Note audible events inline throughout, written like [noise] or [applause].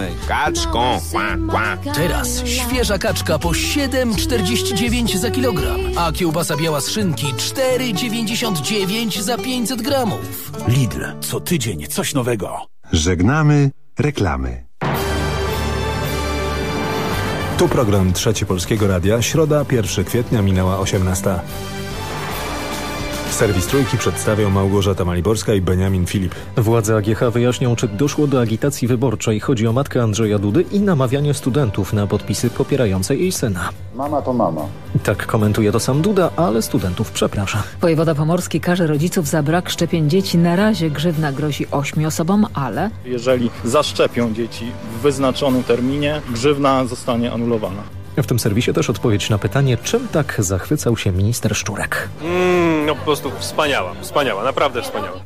ej. Kaczką, kła, kła. Teraz świeża kaczka po 7,49 za kilogram, a kiełbasa biała z szynki 4,99 za 500 gramów. Lidl, co tydzień coś nowego. Żegnamy reklamy. Tu program Trzeci Polskiego Radia. Środa, 1 kwietnia, minęła 18. Serwis Trójki przedstawią Małgorzata Maliborska i Beniamin Filip. Władze AGH wyjaśnią, czy doszło do agitacji wyborczej. Chodzi o matkę Andrzeja Dudy i namawianie studentów na podpisy popierające jej syna. Mama to mama. Tak komentuje to sam Duda, ale studentów przeprasza. Wojewoda Pomorski każe rodziców za brak szczepień dzieci. Na razie grzywna grozi ośmiu osobom, ale... Jeżeli zaszczepią dzieci w wyznaczonym terminie, grzywna zostanie anulowana. W tym serwisie też odpowiedź na pytanie, czym tak zachwycał się minister Szczurek. Mm, no po prostu wspaniała, wspaniała, naprawdę wspaniała.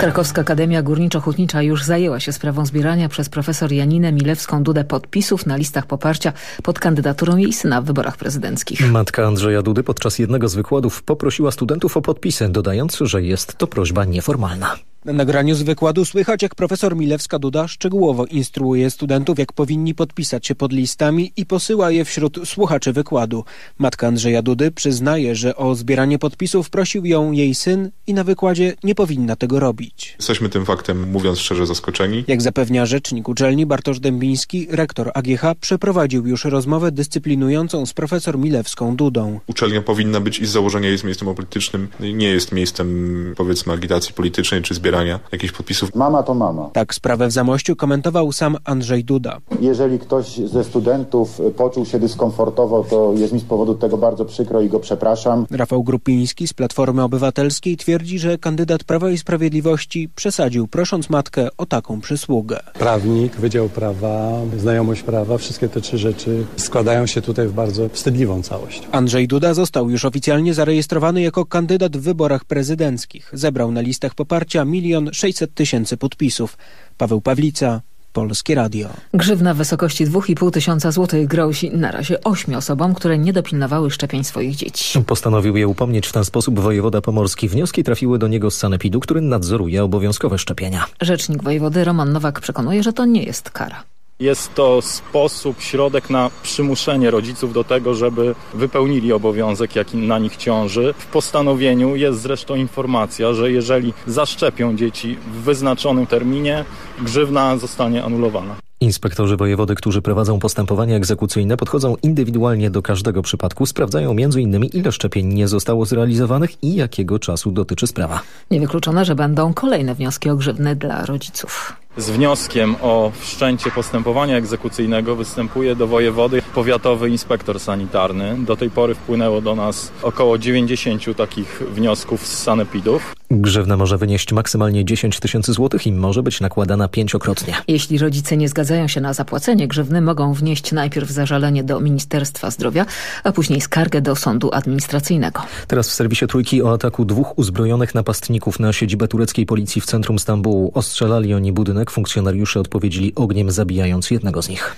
Krakowska Akademia Górniczo-Hutnicza już zajęła się sprawą zbierania przez profesor Janinę Milewską-Dudę podpisów na listach poparcia pod kandydaturą jej syna w wyborach prezydenckich. Matka Andrzeja Dudy podczas jednego z wykładów poprosiła studentów o podpisy, dodając, że jest to prośba nieformalna. Na nagraniu z wykładu słychać, jak profesor Milewska-Duda szczegółowo instruuje studentów, jak powinni podpisać się pod listami i posyła je wśród słuchaczy wykładu. Matka Andrzeja Dudy przyznaje, że o zbieranie podpisów prosił ją jej syn i na wykładzie nie powinna tego robić. Jesteśmy tym faktem, mówiąc szczerze, zaskoczeni. Jak zapewnia rzecznik uczelni Bartosz Dębiński, rektor AGH przeprowadził już rozmowę dyscyplinującą z profesor Milewską-Dudą. Uczelnia powinna być i z założenia jest miejscem politycznym, nie jest miejscem powiedzmy agitacji politycznej czy zbierania zbierania jakichś podpisów. Mama to mama. Tak sprawę w Zamościu komentował sam Andrzej Duda. Jeżeli ktoś ze studentów poczuł się dyskomfortowo, to jest mi z powodu tego bardzo przykro i go przepraszam. Rafał Grupiński z Platformy Obywatelskiej twierdzi, że kandydat Prawa i Sprawiedliwości przesadził, prosząc matkę o taką przysługę. Prawnik, Wydział Prawa, znajomość prawa, wszystkie te trzy rzeczy składają się tutaj w bardzo wstydliwą całość. Andrzej Duda został już oficjalnie zarejestrowany jako kandydat w wyborach prezydenckich. Zebrał na listach poparcia milion 600 tysięcy podpisów. Paweł Pawlica, Polskie Radio. Grzywna w wysokości 2,5 tysiąca złotych grozi na razie ośmiu osobom, które nie dopilnowały szczepień swoich dzieci. Postanowił je upomnieć w ten sposób wojewoda pomorski. Wnioski trafiły do niego z Sanepidu, który nadzoruje obowiązkowe szczepienia. Rzecznik wojewody Roman Nowak przekonuje, że to nie jest kara. Jest to sposób, środek na przymuszenie rodziców do tego, żeby wypełnili obowiązek, jaki na nich ciąży. W postanowieniu jest zresztą informacja, że jeżeli zaszczepią dzieci w wyznaczonym terminie, grzywna zostanie anulowana. Inspektorzy wojewody, którzy prowadzą postępowania egzekucyjne, podchodzą indywidualnie do każdego przypadku, sprawdzają m.in. ile szczepień nie zostało zrealizowanych i jakiego czasu dotyczy sprawa. Niewykluczone, że będą kolejne wnioski o grzywny dla rodziców. Z wnioskiem o wszczęcie postępowania egzekucyjnego występuje do wojewody powiatowy inspektor sanitarny. Do tej pory wpłynęło do nas około 90 takich wniosków z sanepidów. Grzewna może wynieść maksymalnie 10 tysięcy złotych i może być nakładana pięciokrotnie. Jeśli rodzice nie zgadzają się na zapłacenie grzywny, mogą wnieść najpierw zażalenie do Ministerstwa Zdrowia, a później skargę do sądu administracyjnego. Teraz w serwisie Trójki o ataku dwóch uzbrojonych napastników na siedzibę tureckiej policji w centrum Stambułu. Ostrzelali oni budynek, funkcjonariusze odpowiedzieli ogniem, zabijając jednego z nich.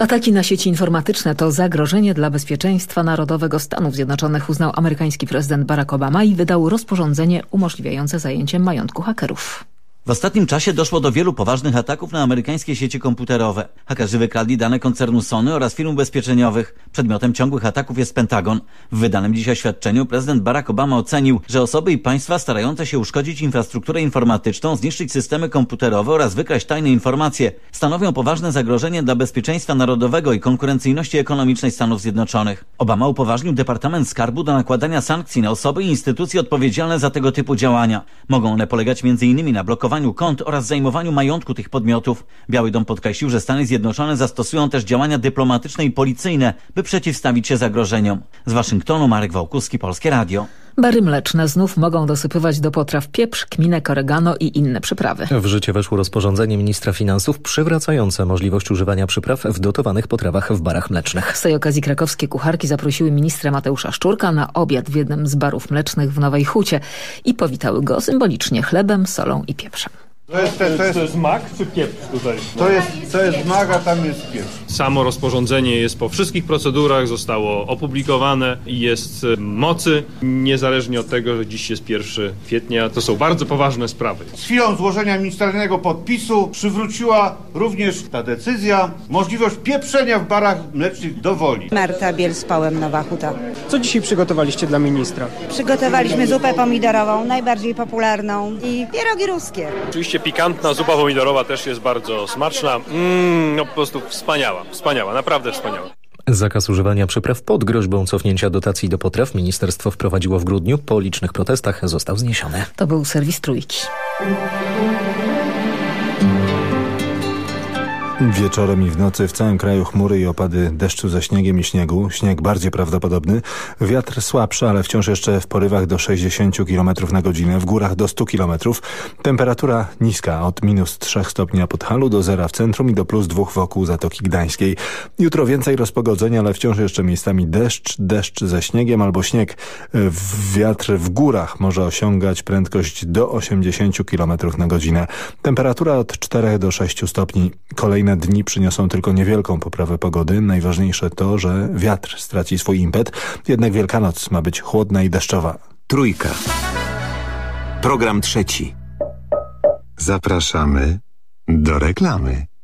Ataki na sieci informatyczne to zagrożenie dla bezpieczeństwa narodowego Stanów Zjednoczonych, uznał amerykański prezydent Barack Obama i wydał rozporządzenie umożliwiające zajęcie majątku hakerów. W ostatnim czasie doszło do wielu poważnych ataków na amerykańskie sieci komputerowe. Hakerzy wykradli dane koncernu Sony oraz firm ubezpieczeniowych. Przedmiotem ciągłych ataków jest Pentagon. W wydanym dziś oświadczeniu prezydent Barack Obama ocenił, że osoby i państwa starające się uszkodzić infrastrukturę informatyczną, zniszczyć systemy komputerowe oraz wykraść tajne informacje stanowią poważne zagrożenie dla bezpieczeństwa narodowego i konkurencyjności ekonomicznej Stanów Zjednoczonych. Obama upoważnił Departament Skarbu do nakładania sankcji na osoby i instytucje odpowiedzialne za tego typu działania. Mogą one polegać m.in. na blokowaniu kont oraz zajmowaniu majątku tych podmiotów. Biały Dom podkreślił, że Stany Zjednoczone zastosują też działania dyplomatyczne i policyjne, by przeciwstawić się zagrożeniom. Z Waszyngtonu Marek Wałkuski, Polskie Radio. Bary mleczne znów mogą dosypywać do potraw pieprz, kminek, oregano i inne przyprawy. W życie weszło rozporządzenie ministra finansów przywracające możliwość używania przypraw w dotowanych potrawach w barach mlecznych. Z tej okazji krakowskie kucharki zaprosiły ministra Mateusza Szczurka na obiad w jednym z barów mlecznych w Nowej Hucie i powitały go symbolicznie chlebem, solą i pieprzem. To jest, to, jest, to jest mak czy pieprz tutaj? to jest, to jest maga, tam jest pieprz. Samo rozporządzenie jest po wszystkich procedurach, zostało opublikowane i jest w mocy, niezależnie od tego, że dziś jest 1 kwietnia. To są bardzo poważne sprawy. Z chwilą złożenia ministerialnego podpisu przywróciła również ta decyzja możliwość pieprzenia w barach mlecznych do woli. Marta Bielspałem, Nowa Huta. Co dzisiaj przygotowaliście dla ministra? Przygotowaliśmy zupę pomidorową, najbardziej popularną i pierogi ruskie. Oczywiście pikantna zupa pomidorowa też jest bardzo smaczna. Mmm, no po prostu wspaniała, wspaniała, naprawdę wspaniała. Zakaz używania przypraw pod groźbą cofnięcia dotacji do potraw ministerstwo wprowadziło w grudniu. Po licznych protestach został zniesiony. To był serwis Trójki. Wieczorem i w nocy w całym kraju chmury i opady deszczu ze śniegiem i śniegu. Śnieg bardziej prawdopodobny. Wiatr słabszy, ale wciąż jeszcze w porywach do 60 km na godzinę. W górach do 100 km. Temperatura niska od minus 3 stopni na Podhalu do zera w centrum i do plus 2 wokół Zatoki Gdańskiej. Jutro więcej rozpogodzenia, ale wciąż jeszcze miejscami deszcz, deszcz ze śniegiem albo śnieg. Wiatr w górach może osiągać prędkość do 80 km na godzinę. Temperatura od 4 do 6 stopni. Kolejne dni przyniosą tylko niewielką poprawę pogody. Najważniejsze to, że wiatr straci swój impet, jednak Wielkanoc ma być chłodna i deszczowa. Trójka. Program trzeci. Zapraszamy do reklamy.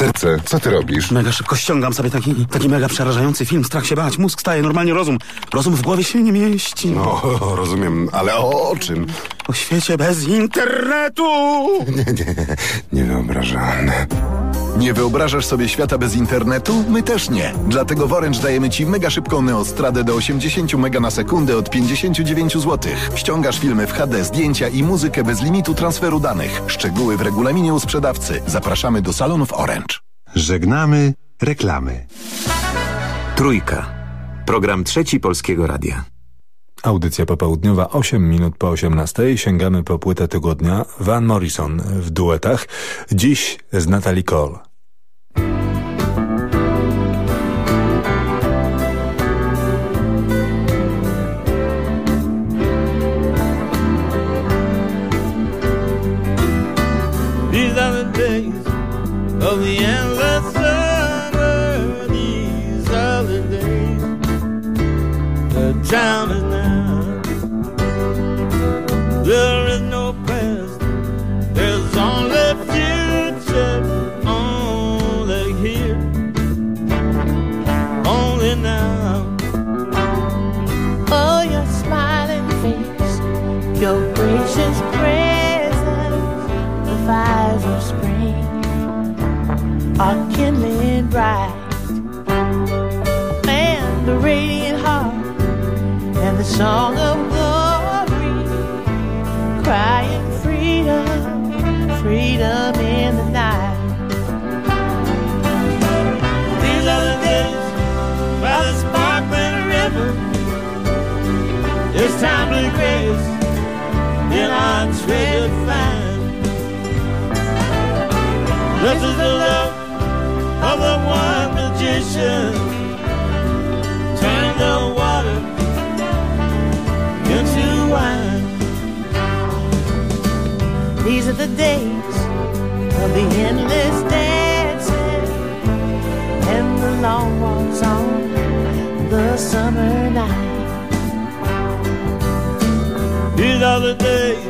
Serce, co ty robisz? Mega szybko ściągam sobie taki, taki mega przerażający film. Strach się bać, mózg staje, normalnie rozum. Rozum w głowie się nie mieści. No, [laughs] rozumiem, ale o, o czym? O świecie bez internetu! [laughs] Nie, nie, niewyobrażalne. Nie wyobrażasz sobie świata bez internetu? My też nie. Dlatego w Orange dajemy Ci mega szybką neostradę do 80 mega na sekundę od 59 zł. Ściągasz filmy w HD, zdjęcia i muzykę bez limitu transferu danych. Szczegóły w regulaminie u sprzedawcy. Zapraszamy do salonów Orange. Żegnamy reklamy. Trójka. Program trzeci Polskiego Radia. Audycja popołudniowa 8 minut po 18. Sięgamy po płytę tygodnia Van Morrison w duetach. Dziś z Natalie Cole. drown song of glory, crying freedom, freedom in the night. These are the days by the sparkling river. It's time to grace in our treasured find. This is the love of the one magician. Days of the endless dancing and the long walks on the summer night. These are the days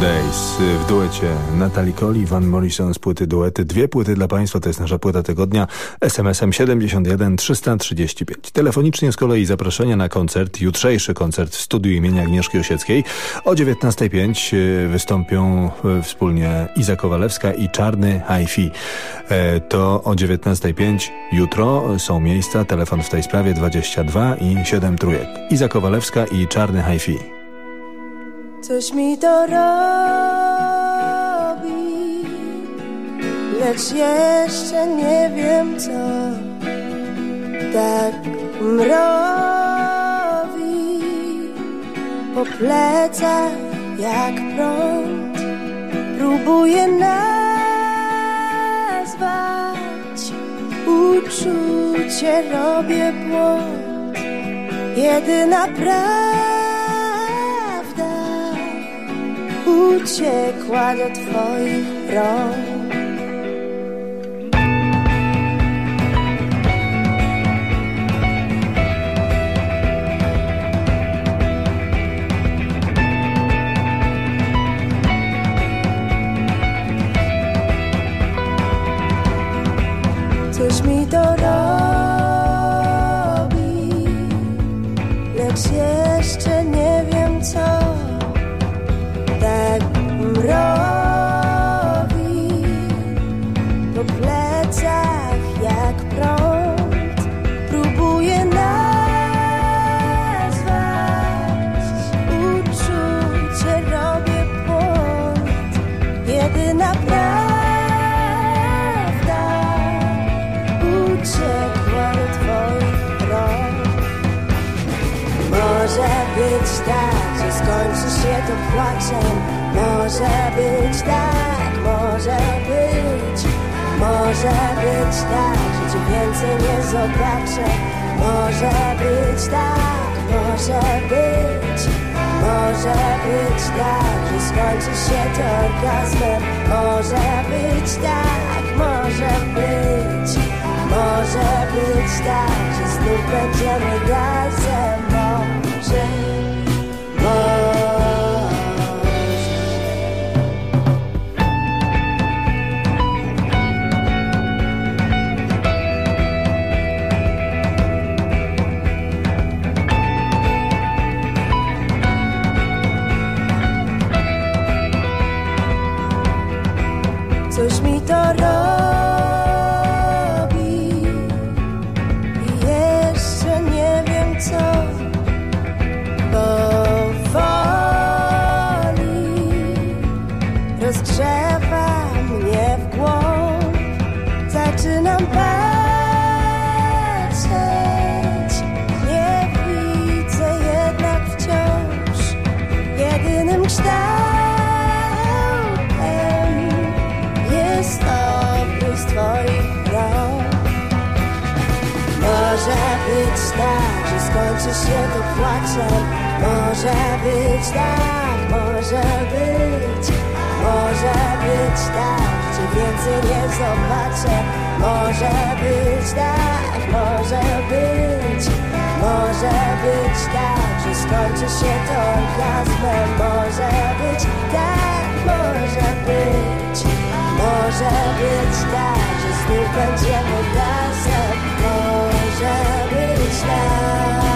days. W duecie Natalie Cole i Van Morrison z płyty duety. Dwie płyty dla Państwa, to jest nasza płyta tygodnia. SMS-em 71 335. Telefonicznie z kolei zaproszenia na koncert, jutrzejszy koncert w studiu imienia Agnieszki Osieckiej. O 19.05 y, wystąpią y, wspólnie Iza Kowalewska i Czarny Hi-Fi. E, To o 19.05 jutro są miejsca. Telefon w tej sprawie 22 i 7 trójek. Iza Kowalewska i Czarny Hi-Fi. Coś mi to robi, lecz jeszcze nie wiem co. Tak mrowi po plecach jak prąd. Próbuję nazwać uczucie, robię błąd. Jedyna prawda uciekła do twoich rąk. Coś mi to robi, zobaczę. Może być tak, może być. Może być tak, że skończy się to orgazmem. Może być tak, może być. Może być tak, że znów będziemy razem. Może. się, to płacze? Może być tak, może być. Może być tak, czy więcej nie zobaczę? Może być tak, może być. Może być tak, że skończy się to orgazmem. Może być tak, może być. Może być tak, że z znów będziemy razem. Może być tak.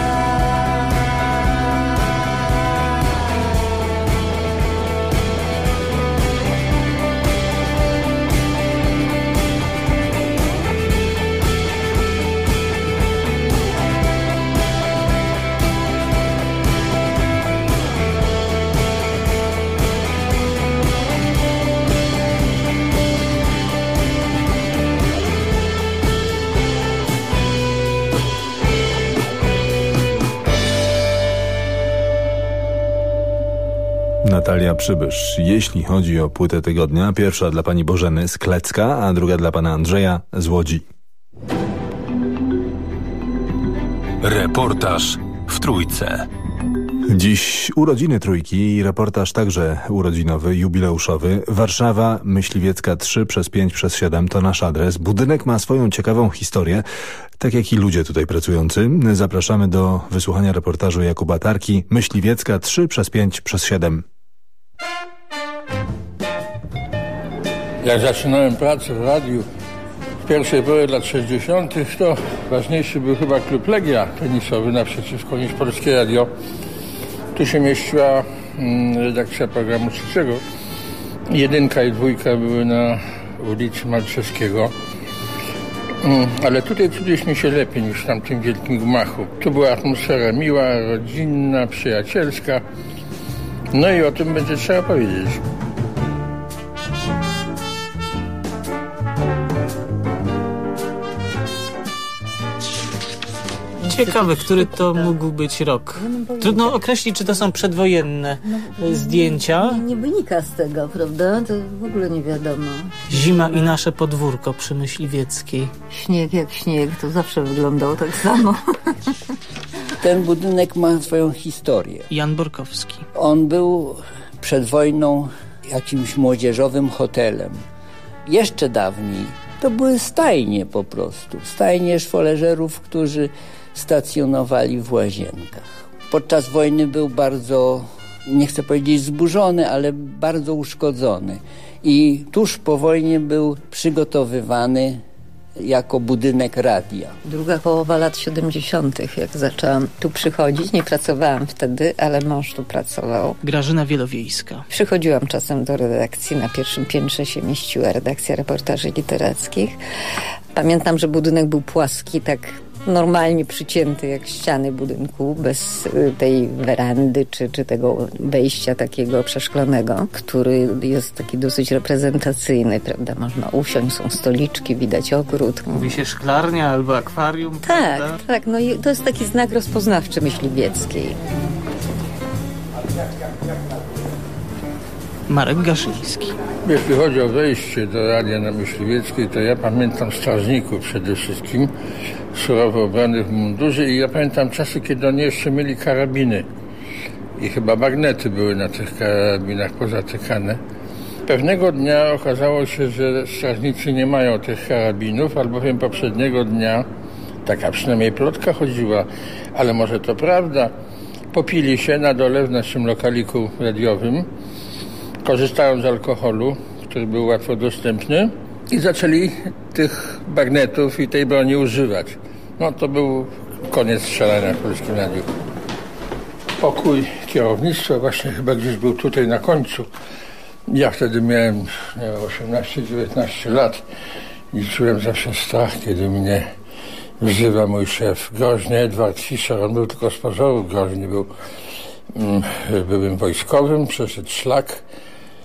Natalia Przybysz. Jeśli chodzi o płytę tygodnia, pierwsza dla pani Bożeny z Klecka, a druga dla pana Andrzeja z Łodzi. Reportaż w Trójce. Dziś urodziny trójki i reportaż także urodzinowy, jubileuszowy. Warszawa, Myśliwiecka 3 przez 5 przez 7 to nasz adres. Budynek ma swoją ciekawą historię, tak jak i ludzie tutaj pracujący. Zapraszamy do wysłuchania reportażu Jakuba Tarki, Myśliwiecka 3 przez 5 przez 7. Jak zaczynałem pracę w radiu w pierwszej połowie lat 60., to ważniejszy był chyba klub Legia tenisowy naprzeciwko niż Polskie Radio. Tu się mieściła mm, redakcja programu trzeciego. Jedynka i dwójka były na ulicy Malczewskiego. Mm, Ale tutaj czuliśmy się lepiej niż w tamtym wielkim gmachu. Tu była atmosfera miła, rodzinna, przyjacielska. No i o tym będzie trzeba powiedzieć. Ciekawe, który to mógł być rok. Trudno określić, czy to są przedwojenne e, zdjęcia. Nie, nie wynika z tego, prawda? To w ogóle nie wiadomo. Zima i nasze podwórko przy Myśliwieckiej. Śnieg jak śnieg, to zawsze wyglądał tak samo. [laughs] Ten budynek ma swoją historię. Jan Borkowski. On był przed wojną jakimś młodzieżowym hotelem. Jeszcze dawniej to były stajnie po prostu. Stajnie szwoleżerów, którzy stacjonowali w łazienkach. Podczas wojny był bardzo, nie chcę powiedzieć zburzony, ale bardzo uszkodzony. I tuż po wojnie był przygotowywany jako budynek radia. Druga połowa lat 70., jak zaczęłam tu przychodzić, nie pracowałam wtedy, ale mąż tu pracował. Grażyna Wielowiejska. Przychodziłam czasem do redakcji, na pierwszym piętrze się mieściła redakcja reportaży literackich. Pamiętam, że budynek był płaski, tak normalnie przycięty jak ściany budynku, bez y, tej werandy czy, czy tego wejścia takiego przeszklonego, który jest taki dosyć reprezentacyjny, prawda? Można usiąść, są stoliczki, widać ogród. Mówi się szklarnia albo akwarium. Tak, prawda? tak. No i to jest taki znak rozpoznawczy myśliwieckiej. Marek Gaszyński. Jeśli chodzi o wejście do Radia na Myśliwieckiej, to ja pamiętam strażników przede wszystkim, surowo ubranych w mundurze i ja pamiętam czasy, kiedy oni jeszcze mieli karabiny i chyba magnety były na tych karabinach pozatykane. Pewnego dnia okazało się, że strażnicy nie mają tych karabinów, albowiem poprzedniego dnia, taka przynajmniej plotka chodziła, ale może to prawda, popili się na dole w naszym lokaliku radiowym, korzystają z alkoholu, który był łatwo dostępny i zaczęli tych bagnetów i tej broni używać. No to był koniec strzelania w Polskim Radiu. Pokój kierownictwa właśnie chyba gdzieś był tutaj na końcu. Ja wtedy miałem nie wiem, 18-19 lat i czułem zawsze strach, kiedy mnie wzywa mój szef groźny Edward Fischer. On był tylko z pozoru groźny, był mm, byłym wojskowym, przeszedł szlak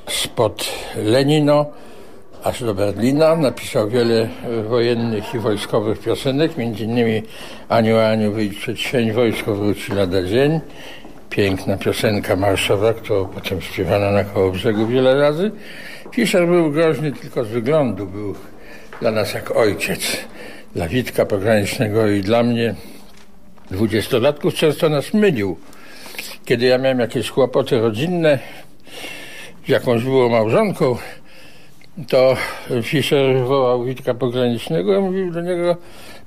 spod Lenino aż do Berlina. Napisał wiele e, wojennych i wojskowych piosenek, między innymi Aniu, Aniu, wyjdź przed sień, wojsko wróci lada dzień. Piękna piosenka marszowa, którą potem śpiewano na koło brzegu wiele razy. Fischer był groźny tylko z wyglądu, był dla nas jak ojciec. Dla Witka Pogranicznego i dla mnie, dwudziestolatków, często nas mylił. Kiedy ja miałem jakieś kłopoty rodzinne, jakąś było małżonką, to Fischer wołał Witka Pogranicznego i mówił do niego,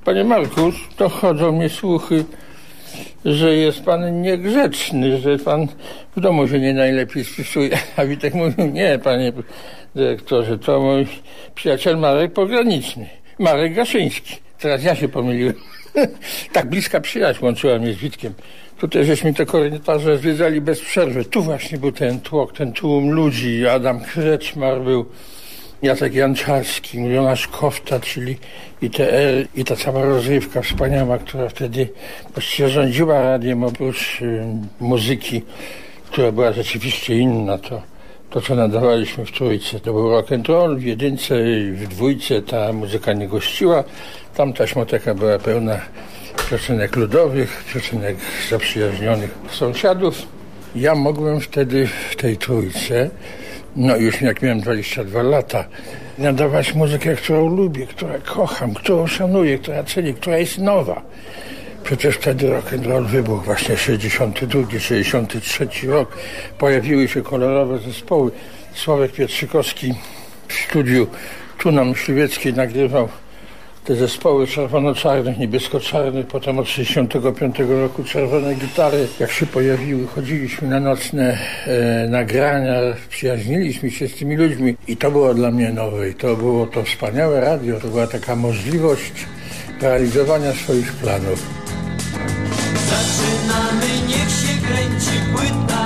panie Marku, to chodzą mnie słuchy, że jest pan niegrzeczny, że pan w domu się nie najlepiej spisuje. [laughs] A Witek mówił, nie, panie dyrektorze, to mój przyjaciel Marek Pograniczny. Marek Gaszyński. Teraz ja się pomyliłem. [laughs] tak bliska przyjaźń łączyła mnie z Witkiem. Tutaj żeśmy te korytarze zwiedzali bez przerwy. Tu właśnie był ten tłok, ten tłum ludzi. Adam Kreczmar był, Jacek Janczarski, Jonasz Kofta, czyli ITR i ta cała rozrywka wspaniała, która wtedy właściwie rządziła radiem oprócz y, muzyki, która była rzeczywiście inna. To, to, co nadawaliśmy w trójce, to był rock and roll, w jedynce w dwójce ta muzyka nie gościła. Tam taśmoteka była pełna piosenek ludowych, piosenek zaprzyjaźnionych sąsiadów. Ja mogłem wtedy w tej trójce, no już jak miałem 22 lata, nadawać muzykę, którą lubię, którą kocham, którą szanuję, która cenię, która jest nowa. Przecież wtedy rock and roll wybuchł, właśnie 62, 63 rok. Pojawiły się kolorowe zespoły. Sławek Pietrzykowski w studiu tu na Myśliwieckiej nagrywał te zespoły czerwono-czarnych, niebiesko-czarnych, potem od 65 roku czerwone gitary, jak się pojawiły, chodziliśmy na nocne e, nagrania, przyjaźniliśmy się z tymi ludźmi i to było dla mnie nowe i to było to wspaniałe radio, to była taka możliwość realizowania swoich planów. Zaczynamy, niech się kręci płyta.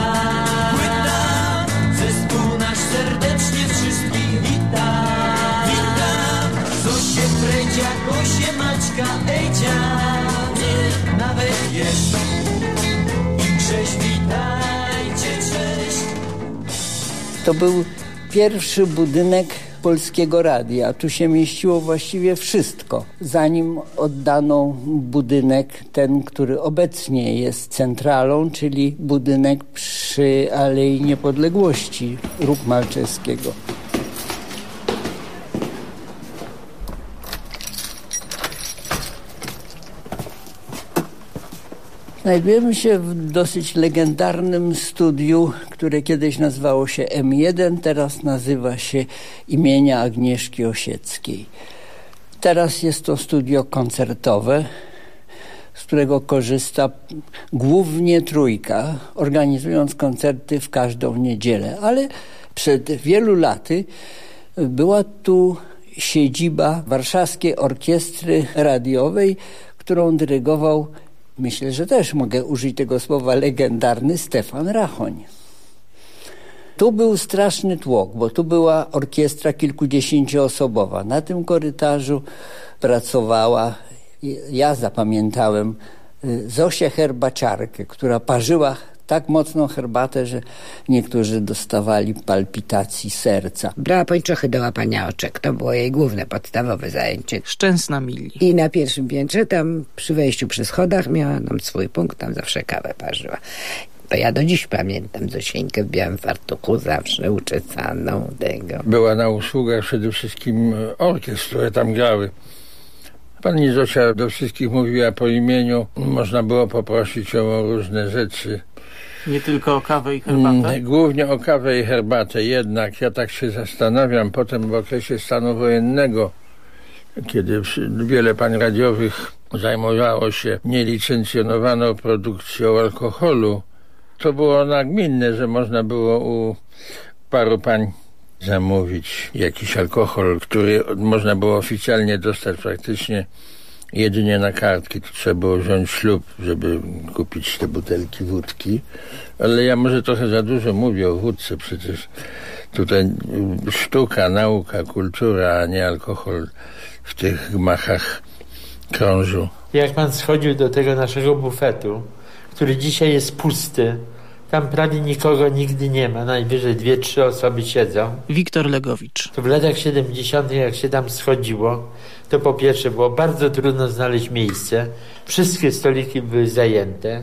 To był pierwszy budynek Polskiego Radia. Tu się mieściło właściwie wszystko. Zanim oddano budynek, ten, który obecnie jest centralą, czyli budynek przy Alei Niepodległości Róg Malczewskiego. Znajdujemy się w dosyć legendarnym studiu, które kiedyś nazywało się M1, teraz nazywa się imienia Agnieszki Osieckiej. Teraz jest to studio koncertowe, z którego korzysta głównie trójka, organizując koncerty w każdą niedzielę. Ale przed wielu laty była tu siedziba Warszawskiej Orkiestry Radiowej, którą dyrygował myślę, że też mogę użyć tego słowa legendarny Stefan Rachoń. Tu był straszny tłok, bo tu była orkiestra kilkudziesięcioosobowa. Na tym korytarzu pracowała, ja zapamiętałem, Zosię Herbaciarkę, która parzyła tak mocną herbatę, że niektórzy dostawali palpitacji serca. Brała pończochy do łapania oczek. To było jej główne, podstawowe zajęcie. Szczęsna mili. I na pierwszym piętrze, tam przy wejściu przy schodach miała nam swój punkt, tam zawsze kawę parzyła. Bo ja do dziś pamiętam Zosieńkę w białym fartuchu, zawsze uczesaną tego. Była na usługach przede wszystkim orkiestr, które tam grały. Pani Zosia do wszystkich mówiła po imieniu. Można było poprosić ją o różne rzeczy. Nie tylko o kawę i herbatę? Mm, Głównie o kawę i herbatę. Jednak ja tak się zastanawiam, potem w okresie stanu wojennego, kiedy wiele pań radiowych zajmowało się nielicencjonowaną produkcją alkoholu, to było nagminne, że można było u paru pań zamówić jakiś alkohol, który można było oficjalnie dostać praktycznie jedynie na kartki. Tu trzeba było wziąć ślub, żeby kupić te butelki wódki. Ale ja może trochę za dużo mówię o wódce, przecież tutaj sztuka, nauka, kultura, a nie alkohol w tych gmachach krążu. Jak pan schodził do tego naszego bufetu, który dzisiaj jest pusty, tam prawie nikogo nigdy nie ma, najwyżej dwie, trzy osoby siedzą. Wiktor Legowicz. To w latach 70., jak się tam schodziło, to po pierwsze było bardzo trudno znaleźć miejsce. Wszystkie stoliki były zajęte.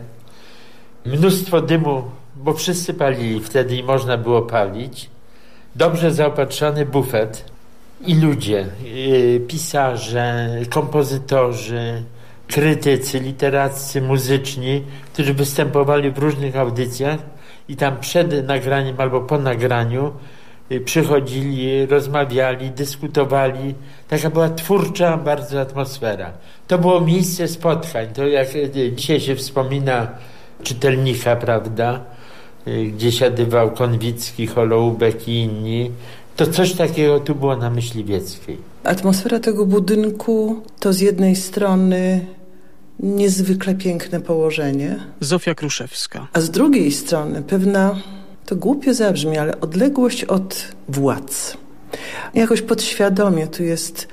Mnóstwo dymu, bo wszyscy palili wtedy i można było palić. Dobrze zaopatrzony bufet i ludzie, yy, pisarze, kompozytorzy, krytycy, literaccy, muzyczni, którzy występowali w różnych audycjach i tam przed nagraniem albo po nagraniu y, przychodzili, rozmawiali, dyskutowali. Taka była twórcza bardzo atmosfera. To było miejsce spotkań. To jak y, dzisiaj się wspomina czytelnika, prawda, y, gdzie siadywał Konwicki, Holoubek i inni, To coś takiego tu było na Myśliwieckiej. Atmosfera tego budynku to z jednej strony niezwykle piękne położenie, Zofia Kruszewska. a z drugiej strony pewna, to głupio zabrzmi, ale odległość od władz. Jakoś podświadomie tu jest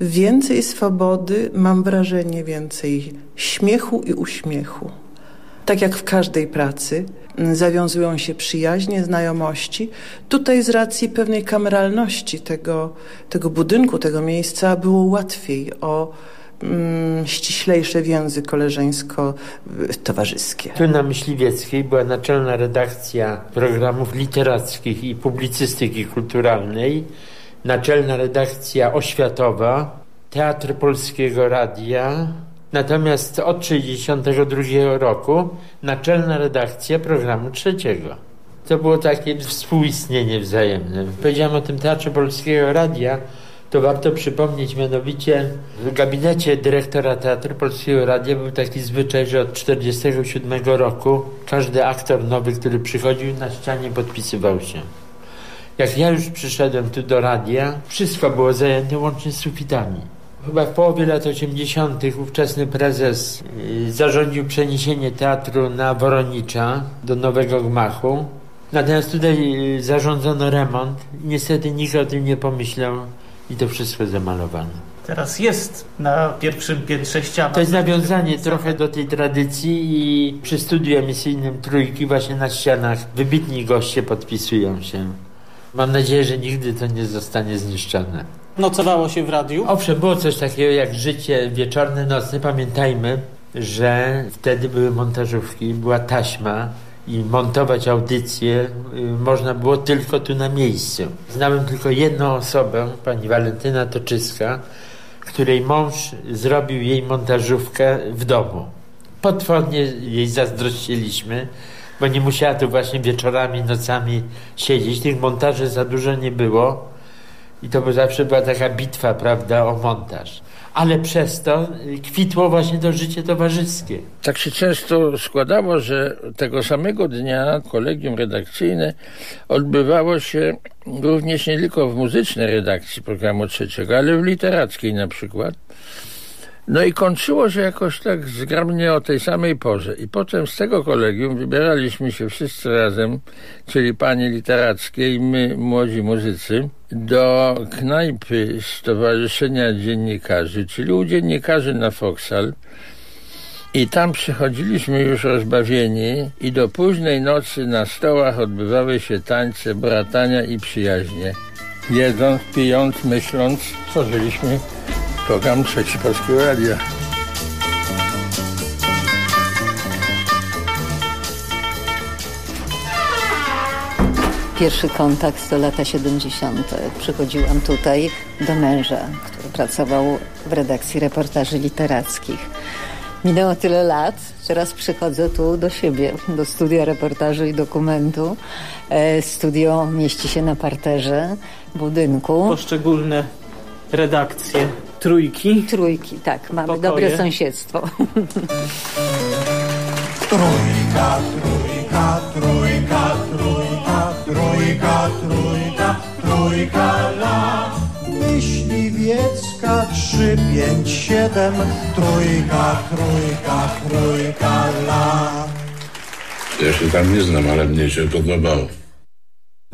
więcej swobody, mam wrażenie więcej śmiechu i uśmiechu. Tak jak w każdej pracy zawiązują się przyjaźnie, znajomości. Tutaj z racji pewnej kameralności tego, tego budynku, tego miejsca było łatwiej o ściślejsze więzy koleżeńsko-towarzyskie. Tu na Myśliwieckiej była naczelna redakcja programów literackich i publicystyki kulturalnej, naczelna redakcja oświatowa, Teatr Polskiego Radia, natomiast od 1962 roku naczelna redakcja programu trzeciego. To było takie współistnienie wzajemne. Powiedziałem o tym Teatrze Polskiego Radia, to warto przypomnieć mianowicie w gabinecie dyrektora Teatru Polskiego Radia był taki zwyczaj, że od 1947 roku każdy aktor nowy, który przychodził na ścianie podpisywał się. Jak ja już przyszedłem tu do radia, wszystko było zajęte łącznie z sufitami. Chyba w połowie lat 80. ówczesny prezes y, zarządził przeniesienie teatru na Woronicza do nowego gmachu. Natomiast tutaj y, zarządzono remont. Niestety nikt o tym nie pomyślał i to wszystko zamalowano. Teraz jest na pierwszym piętrze ściana. To jest nawiązanie trochę do tej tradycji i przy studiu emisyjnym Trójki właśnie na ścianach wybitni goście podpisują się. Mam nadzieję, że nigdy to nie zostanie zniszczone. Nocowało się w radiu? Owszem, było coś takiego jak życie wieczorne, nocne. Pamiętajmy, że wtedy były montażówki, była taśma i montować audycję y, można było tylko tu na miejscu. Znałem tylko jedną osobę, pani Walentyna Toczyska, której mąż zrobił jej montażówkę w domu. Potwornie jej zazdrościliśmy, bo nie musiała tu właśnie wieczorami, nocami siedzieć. Tych montaży za dużo nie było i to by zawsze była taka bitwa, prawda, o montaż. Ale przez to y, kwitło właśnie to życie towarzyskie. Tak się często składało, że tego samego dnia kolegium redakcyjne odbywało się również nie tylko w muzycznej redakcji programu trzeciego, ale w literackiej na przykład. No i kończyło się jakoś tak zgrabnie o tej samej porze. I potem z tego kolegium wybieraliśmy się wszyscy razem, czyli panie literackie i my, młodzi muzycy, do knajpy Stowarzyszenia Dziennikarzy, czyli u dziennikarzy na Foksal. I tam przychodziliśmy już rozbawieni i do późnej nocy na stołach odbywały się tańce, bratania i przyjaźnie. Jedząc, pijąc, myśląc, tworzyliśmy program Trzeci Polskiego Radia. Pierwszy kontakt to lata 70. Przychodziłam tutaj do męża, który pracował w redakcji reportaży literackich. Minęło tyle lat, teraz przychodzę tu do siebie, do studia reportaży i dokumentu. E, Studio mieści się na parterze budynku. Poszczególne redakcje trójki. Trójki, tak. Mamy Pokoje. dobre sąsiedztwo. [laughs] Trójka, trójka, trójka, trójka, trójka, trójka, trójka lat. Myśliwiecka trzy, pięć, siedem, trójka, trójka, trójka lat. Ja się tam nie znam, ale mnie się podobało.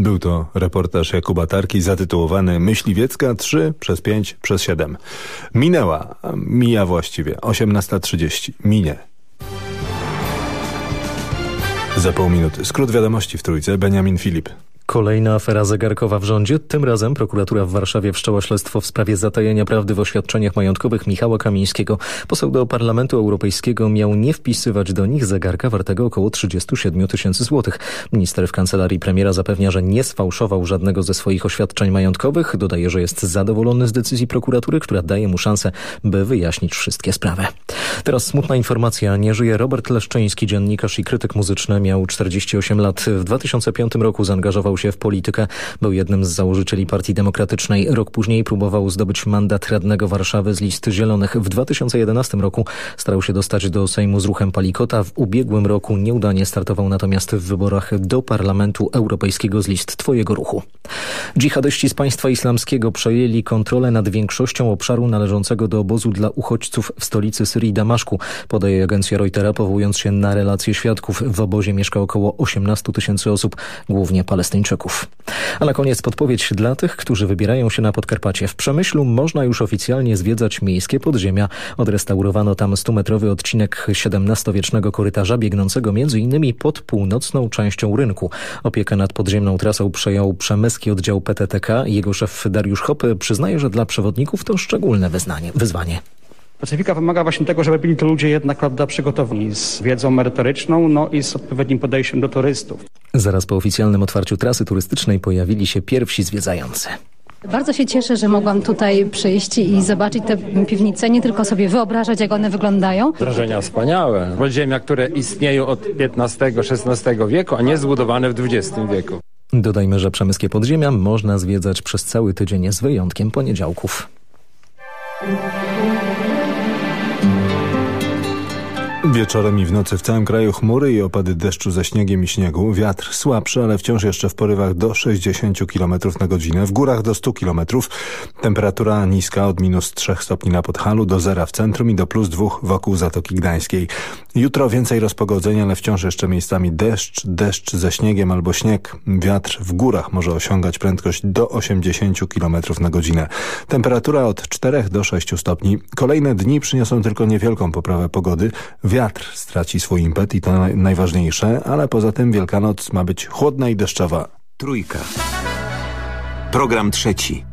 Był to reportaż Jakuba Tarki zatytułowany Myśliwiecka 3 przez 5 przez 7. Minęła, mija właściwie, 18.30. Minie. Za pół minuty. Skrót wiadomości w trójce. Benjamin Filip. Kolejna afera zegarkowa w rządzie. Tym razem prokuratura w Warszawie wszczęła śledztwo w sprawie zatajenia prawdy w oświadczeniach majątkowych Michała Kamińskiego. Poseł do Parlamentu Europejskiego miał nie wpisywać do nich zegarka wartego około 37 tysięcy złotych. Minister w kancelarii premiera zapewnia, że nie sfałszował żadnego ze swoich oświadczeń majątkowych. Dodaje, że jest zadowolony z decyzji prokuratury, która daje mu szansę, by wyjaśnić wszystkie sprawy. Teraz smutna informacja. Nie żyje Robert Leszczyński, dziennikarz i krytyk muzyczny. Miał 48 lat. W 2005 roku zaangażował się w politykę. Był jednym z założycieli Partii Demokratycznej. Rok później próbował zdobyć mandat radnego Warszawy z listy zielonych. W 2011 roku starał się dostać do Sejmu z ruchem Palikota. W ubiegłym roku nieudanie startował natomiast w wyborach do Parlamentu Europejskiego z list Twojego ruchu. Dżihadyści z państwa islamskiego przejęli kontrolę nad większością obszaru należącego do obozu dla uchodźców w stolicy Syrii Damaszku, podaje agencja Reutera powołując się na relacje świadków. W obozie mieszka około 18 tysięcy osób, głównie Palestyńczyków. A na koniec podpowiedź dla tych, którzy wybierają się na Podkarpacie. W Przemyślu można już oficjalnie zwiedzać miejskie podziemia. Odrestaurowano tam 100-metrowy odcinek XVII-wiecznego korytarza biegnącego m.in. pod północną częścią rynku. Opiekę nad podziemną trasą przejął przemyski oddział PTTK. Jego szef Dariusz Hop przyznaje, że dla przewodników to szczególne wyznanie, wyzwanie. Pacyfika wymaga właśnie tego, żeby byli to ludzie jednak prawda, przygotowani z wiedzą merytoryczną no i z odpowiednim podejściem do turystów. Zaraz po oficjalnym otwarciu trasy turystycznej pojawili się pierwsi zwiedzający. Bardzo się cieszę, że mogłam tutaj przyjść i zobaczyć te piwnice, nie tylko sobie wyobrażać, jak one wyglądają. Wrażenia wspaniałe. Podziemia, które istnieją od XV-XVI wieku, a nie zbudowane w XX wieku. Dodajmy, że przemyskie podziemia można zwiedzać przez cały tydzień z wyjątkiem poniedziałków. Wieczorem i w nocy w całym kraju chmury i opady deszczu ze śniegiem i śniegu. Wiatr słabszy, ale wciąż jeszcze w porywach do 60 km na godzinę. W górach do 100 km. Temperatura niska od minus 3 stopni na Podhalu do zera w centrum i do plus 2 wokół Zatoki Gdańskiej. Jutro więcej rozpogodzenia, ale wciąż jeszcze miejscami deszcz, deszcz ze śniegiem albo śnieg. Wiatr w górach może osiągać prędkość do 80 km na godzinę. Temperatura od 4 do 6 stopni. Kolejne dni przyniosą tylko niewielką poprawę pogody. Wiatr straci swój impet i to najważniejsze, ale poza tym Wielkanoc ma być chłodna i deszczowa. Trójka. Program trzeci.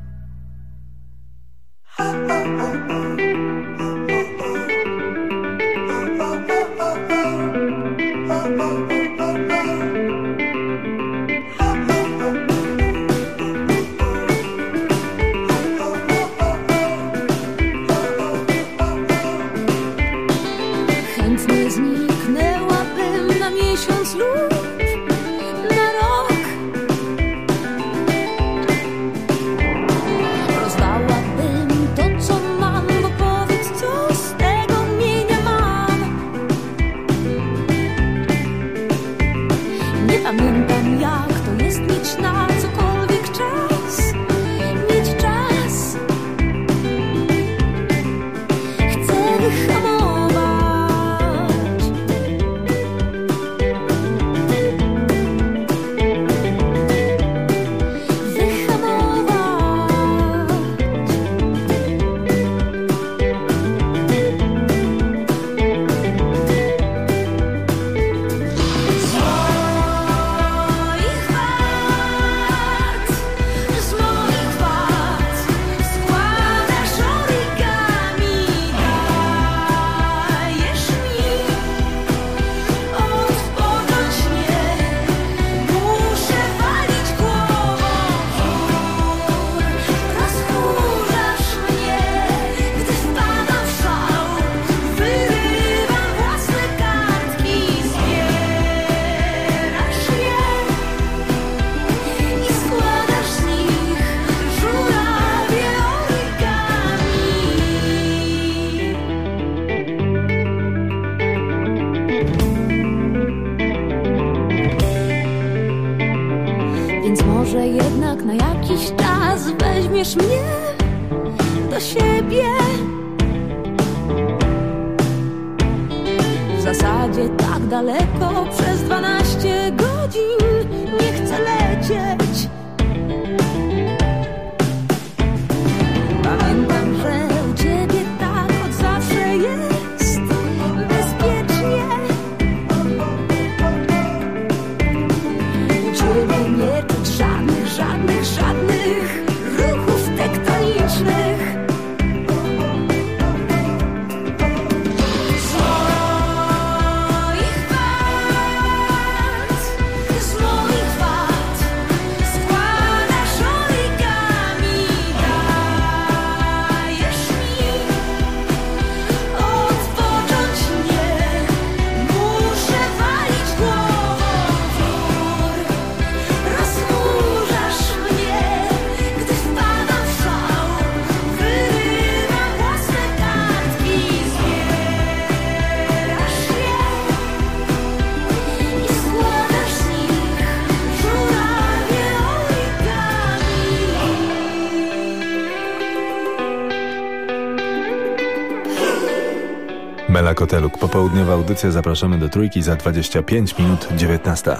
Koteluk. Popołudniowa audycja. Zapraszamy do trójki za 25 minut 19.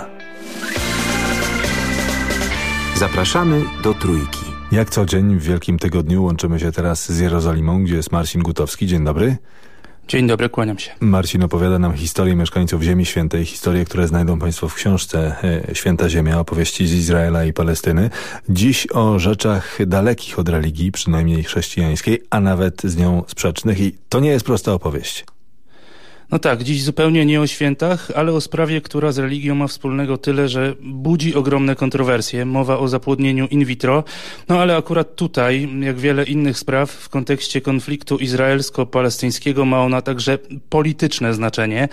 Zapraszamy do trójki. Jak co dzień w Wielkim Tygodniu łączymy się teraz z Jerozolimą, gdzie jest Marcin Gutowski. Dzień dobry. Dzień dobry, kłaniam się. Marcin opowiada nam historię mieszkańców Ziemi Świętej, historie, które znajdą Państwo w książce e, Święta Ziemia, opowieści z Izraela i Palestyny. Dziś o rzeczach dalekich od religii, przynajmniej chrześcijańskiej, a nawet z nią sprzecznych i to nie jest prosta opowieść. No tak, dziś zupełnie nie o świętach, ale o sprawie, która z religią ma wspólnego tyle, że budzi ogromne kontrowersje. Mowa o zapłodnieniu in vitro. No ale akurat tutaj, jak wiele innych spraw, w kontekście konfliktu izraelsko-palestyńskiego ma ona także polityczne znaczenie.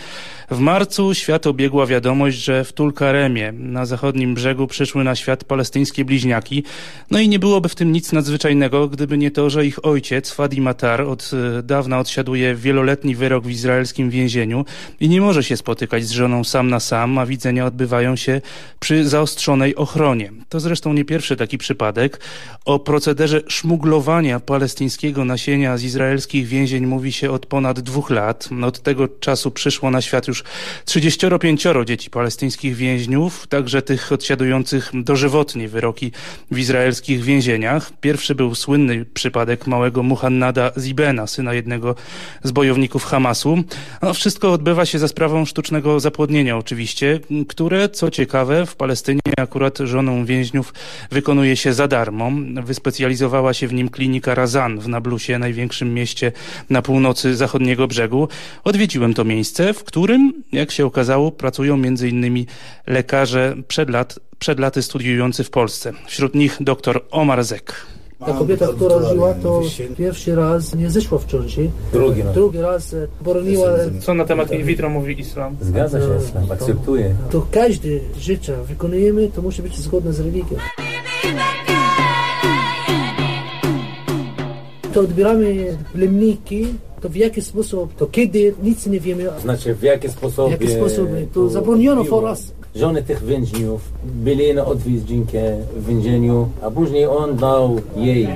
W marcu świat obiegła wiadomość, że w Tulkaremie, na zachodnim brzegu, przyszły na świat palestyńskie bliźniaki. No i nie byłoby w tym nic nadzwyczajnego, gdyby nie to, że ich ojciec, Fadi Matar, od e, dawna odsiaduje wieloletni wyrok w izraelskim więzieniu więzieniu i nie może się spotykać z żoną sam na sam, a widzenia odbywają się przy zaostrzonej ochronie. To zresztą nie pierwszy taki przypadek. O procederze szmuglowania palestyńskiego nasienia z izraelskich więzień mówi się od ponad dwóch lat. Od tego czasu przyszło na świat już 35 dzieci palestyńskich więźniów, także tych odsiadujących dożywotnie wyroki w izraelskich więzieniach. Pierwszy był słynny przypadek małego Muhannada Zibena, syna jednego z bojowników Hamasu. Wszystko odbywa się za sprawą sztucznego zapłodnienia oczywiście, które, co ciekawe, w Palestynie akurat żoną więźniów wykonuje się za darmo. Wyspecjalizowała się w nim klinika Razan w Nablusie, największym mieście na północy zachodniego brzegu. Odwiedziłem to miejsce, w którym, jak się okazało, pracują między innymi lekarze przed, lat, przed laty studiujący w Polsce. Wśród nich dr Omar Zek. Ta kobieta, która rodziła, to pierwszy raz nie zeszła w ciąży. Drugi raz. Drugi raz e, broniła... Co na temat in vitro mówi islam? Zgadza się, islam akceptuje. To każde życie wykonujemy, to musi być zgodne z religią. To odbieramy plemniki, to w jaki sposób, to kiedy, nic nie wiemy. Znaczy w jaki sposób... W jaki sposób, to zabroniono po raz. Żony tych więźniów byli na odwiedzinkę w więzieniu, a później on dał jej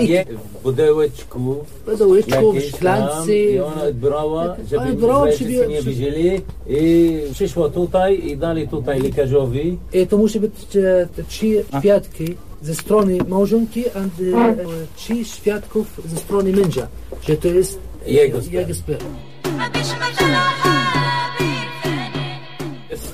je w pudełeczku, Pudełeczku, w szklance. i ona odbrała, żeby Ale brała Izraelczycy sobie- nie widzieli. I przyszła tutaj i dali tutaj lekarzowi. I to musi być e, trzy świadki ze strony małżonki, a e, trzy świadków ze strony męża, że to jest Jego jego sperma.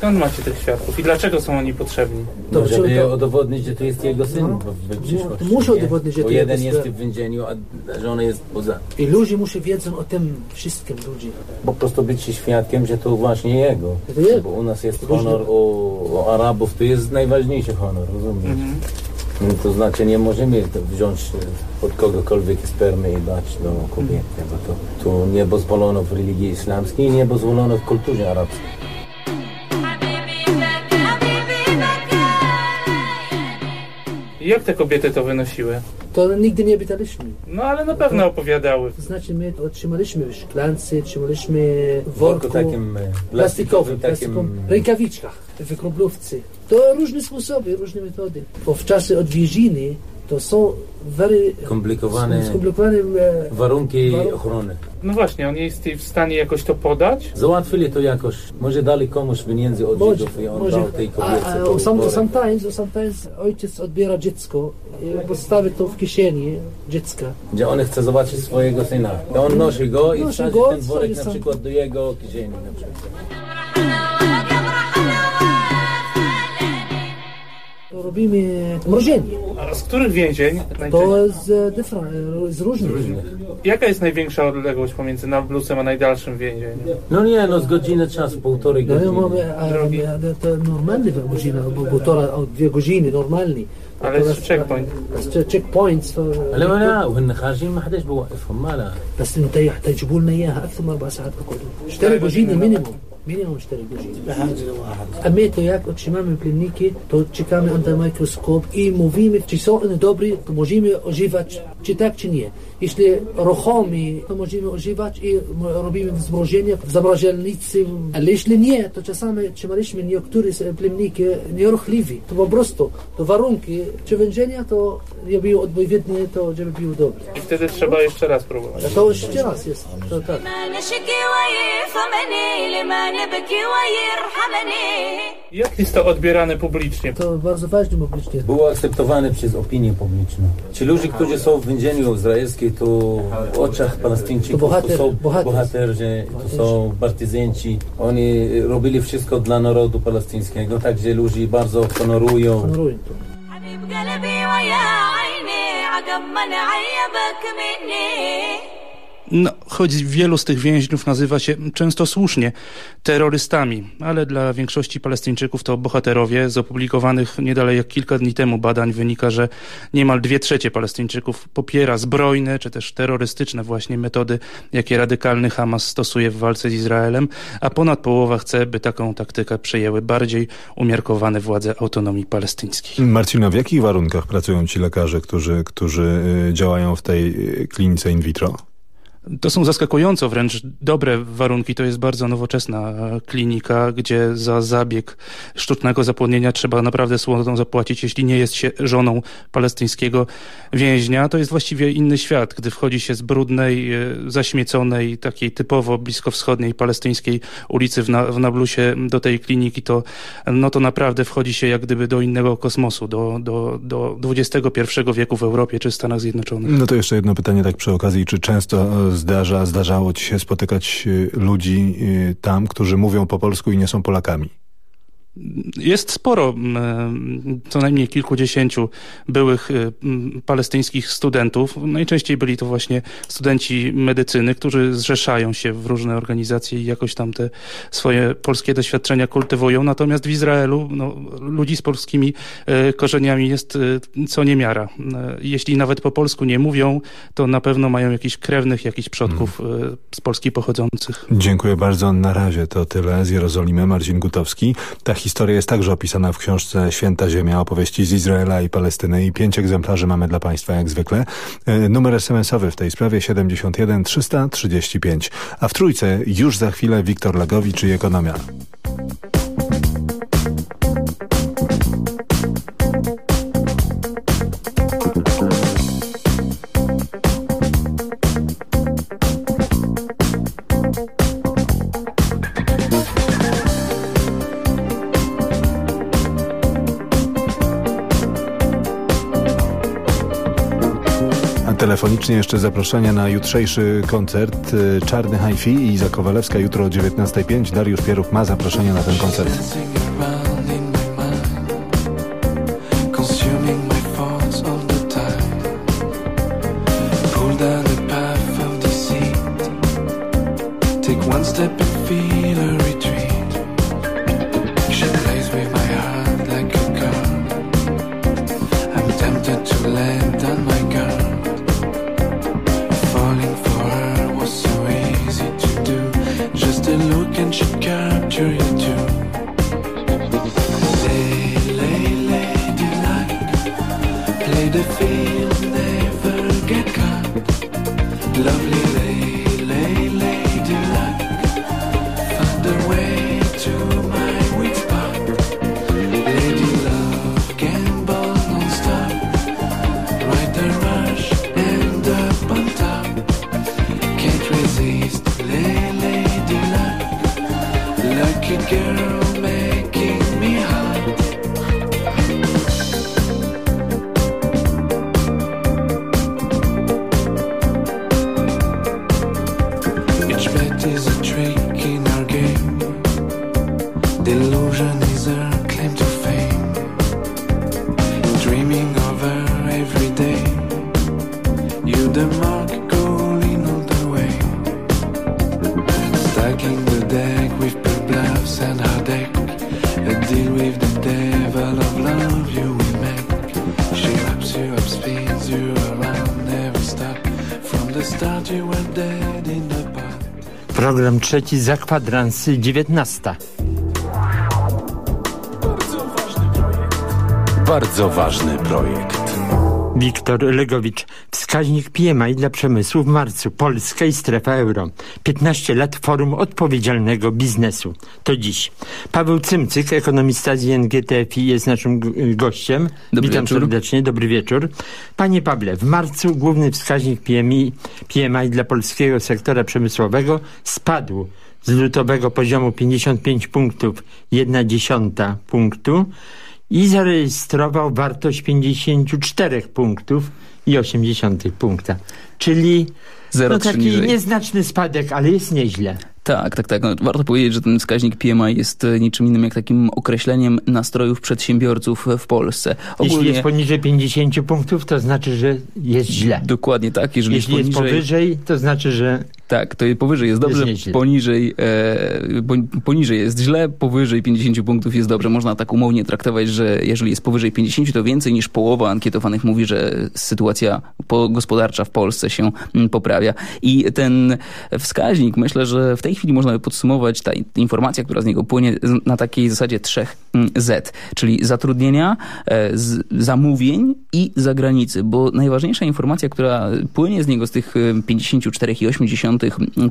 Skąd macie tych świadków i dlaczego są oni potrzebni? Dobrze, żeby to- udowodnić, że to jest jego syn No. w, przyszłości. To nie? udowodnić, że Bo to jeden jego jest syn. w więzieniu, a żona jest poza. I ludzie muszą wiedzą o tym wszystkim ludzie. Po prostu być świadkiem, że to właśnie jego. To jego. Bo u nas jest To honor, u, u Arabów to jest najważniejszy honor, rozumiesz? No, To znaczy nie możemy wziąć e, od kogokolwiek spermy i dać do kobiety, bo to, to nie pozwolono w religii islamskiej i nie pozwolono w kulturze arabskiej. Jak te kobiety to wynosiły? To nigdy nie pytaliśmy. No ale na pewno opowiadały. To znaczy my to otrzymaliśmy w szklance, otrzymaliśmy w Worku worku takim e, plastikowym takim rękawiczkach, w kroplówce. To różne sposoby, różne metody. Bo w czasie odwiedziny to są very Skomplikowane skomplikowane e, warunki warun- ochrony. No właśnie, on jest w stanie jakoś to podać? Załatwili to jakoś. Może dali komuś pieniędzy od Może, Żydów i on może. dał tej A, kobiecie. a, to some, worek. sometimes, sometimes ojciec odbiera dziecko i postawi to w kieszeni dziecka. Gdzie on chce zobaczyć swojego syna. I on nosi go i Nosi go, ten worek na przykład do jego kieszeni. Na przykład. robimy mrożenie. A z których więzień? To z, e, different, z różnych. Jaka jest największa odległość pomiędzy Nablusem a najdalszym więzieniem? No nie, no z godziny czasu, półtorej No, godziny. my mamy, a, a, to normalny godzina, bo półtora, o dwie godziny, normalny. Ale z checkpoint. Z checkpoints. To, لا لا وهن خارجين ما حدش بوقفهم ما لا بس انت تجيبوا لنا اياها اكثر من اربع ساعات بقعدوا اشتري godziny minimum. Minimum 4 godziny. A my to jak otrzymamy plemniki, to czekamy under mikroskop i mówimy, czy są one dobre, to możemy używać, czy tak, czy nie. Jeśli ruchomi, to możemy używać i robimy zmrożenie w zamrażalnicy. Ale jeśli nie, to czasami trzymaliśmy niektóre plemniki nieruchliwe. To po prostu, to warunki przewodzenia to nie były odpowiednie, to żeby było dobre. I wtedy trzeba jeszcze raz próbować. To już raz jest. To tak. ما نشكي ويفهمني لما نبكي ويرحمني Jak jest to odbierane publicznie? To bardzo ważne publicznie. Było akceptowane przez opinię publiczną. Ci ludzie, którzy są w więzieniu izraelskim, to w oczach Palestyńczyków To bohater- to są bohater. bohaterzy, to są partyzanci. Oni robili wszystko dla narodu palestyńskiego, także ludzie bardzo honorują. حبيب قلبي ويا عيني عقب ما نعيبك مني No, choć wielu z tych więźniów nazywa się często słusznie terrorystami, ale dla większości Palestyńczyków to bohaterowie. Z opublikowanych niedaleko jak kilka dni temu badań wynika, że niemal dwie trzecie Palestyńczyków popiera zbrojne czy też terrorystyczne właśnie metody, jakie radykalny Hamas stosuje w walce z Izraelem, a ponad połowa chce, by taką taktykę przejęły bardziej umiarkowane władze autonomii palestyńskiej. Marcina, w jakich warunkach pracują ci lekarze, którzy, którzy y, działają w tej y, klinice in vitro? To są zaskakująco wręcz dobre warunki. To jest bardzo nowoczesna e, klinika, gdzie za zabieg sztucznego zapłodnienia trzeba naprawdę słoną zapłacić, jeśli nie jest się żoną palestyńskiego więźnia. To jest właściwie inny świat, gdy wchodzi się z brudnej, e, zaśmieconej, takiej typowo bliskowschodniej palestyńskiej ulicy w, na, w Nablusie do tej kliniki, to, no to naprawdę wchodzi się jak gdyby do innego kosmosu, do, do, do XXI wieku w Europie czy Stanach Zjednoczonych. No to jeszcze jedno pytanie tak przy okazji. Czy często e, zdarza, zdarzało ci się spotykać y, ludzi y, tam, którzy mówią po polsku i nie są Polakami? Jest sporo, mm, co najmniej kilkudziesięciu byłych y, mm, palestyńskich studentów. Najczęściej byli to właśnie studenci medycyny, którzy zrzeszają się w różne organizacje i jakoś tam te swoje polskie doświadczenia kultywują. Natomiast w Izraelu no, ludzi z polskimi e, korzeniami jest e, co niemiara. Jeśli nawet po polsku nie mówią, to na pewno mają jakichś krewnych, jakichś przodków e, z Polski pochodzących. Dziękuję bardzo. Na razie to tyle z Jerozolimy. Marcin Gutowski. Ta historia jest także opisana w książce Święta Ziemia, opowieści z Izraela i Palestyny i pięć egzemplarzy mamy dla Państwa jak zwykle. E, Numer SMS-owy w tej sprawie 71 335. A w trójce już za chwilę Wiktor Legowicz i Ekonomia. Telefonicznie jeszcze zaproszenia na jutrzejszy koncert y, Czarny Hi-Fi i Iza Kowalewska jutro o 19.05. Dariusz Pieruk ma zaproszenie na ten koncert. Trzeci za kwadrans 19. Bardzo ważny projekt. Wiktor Legowicz. Wskaźnik PMI dla przemysłu w marcu. Polska i strefa euro. 15 lat Forum Odpowiedzialnego Biznesu. To dziś. Paweł Cymcyk, ekonomista z INGTFI jest naszym gościem. Dobry Witam wieczór. serdecznie. Dobry wieczór. Panie Pawle, w marcu główny wskaźnik PMI, PMI dla polskiego sektora przemysłowego spadł z lutowego poziomu 55 punktów 1 dziesiąta punktu i zarejestrował wartość 54 punktów i 80 punkta. Czyli no 0,3 taki niżej. nieznaczny spadek, ale jest nieźle. Tak, tak, tak. No, warto powiedzieć, że ten wskaźnik PMI jest e, niczym innym jak takim określeniem nastrojów przedsiębiorców w Polsce. Jeśli jest poniżej 50 punktów, to znaczy, że jest źle. Dokładnie tak. Jeżeli, Jeśli jest jest poniżej, powyżej, to znaczy, że Tak, to powyżej jest dobrze, nieźle. poniżej, e, po- poniżej jest źle, powyżej 50 punktów jest dobrze. Można tak umownie traktować, że jeżeli jest powyżej 50, to więcej niż połowa ankietowanych mówi, że sytuacja po, gospodarcza w Polsce się mm, poprawia. I ten wskaźnik, myślę, że w tej chwili można by podsumować ta in- informacja, która z niego płynie na takiej zasadzie trzech mm, Z, czyli zatrudnienia, e, zamówień i zagranicy, bo najważniejsza informacja, która płynie z niego z tych e, 54,8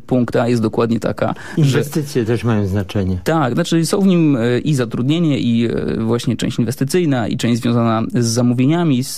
punkta jest dokładnie taka, że inwestycje też mają znaczenie. tak, znaczy są w nim e, i zatrudnienie, i e, właśnie część inwestycyjna, i część związana z zamówieniami, z,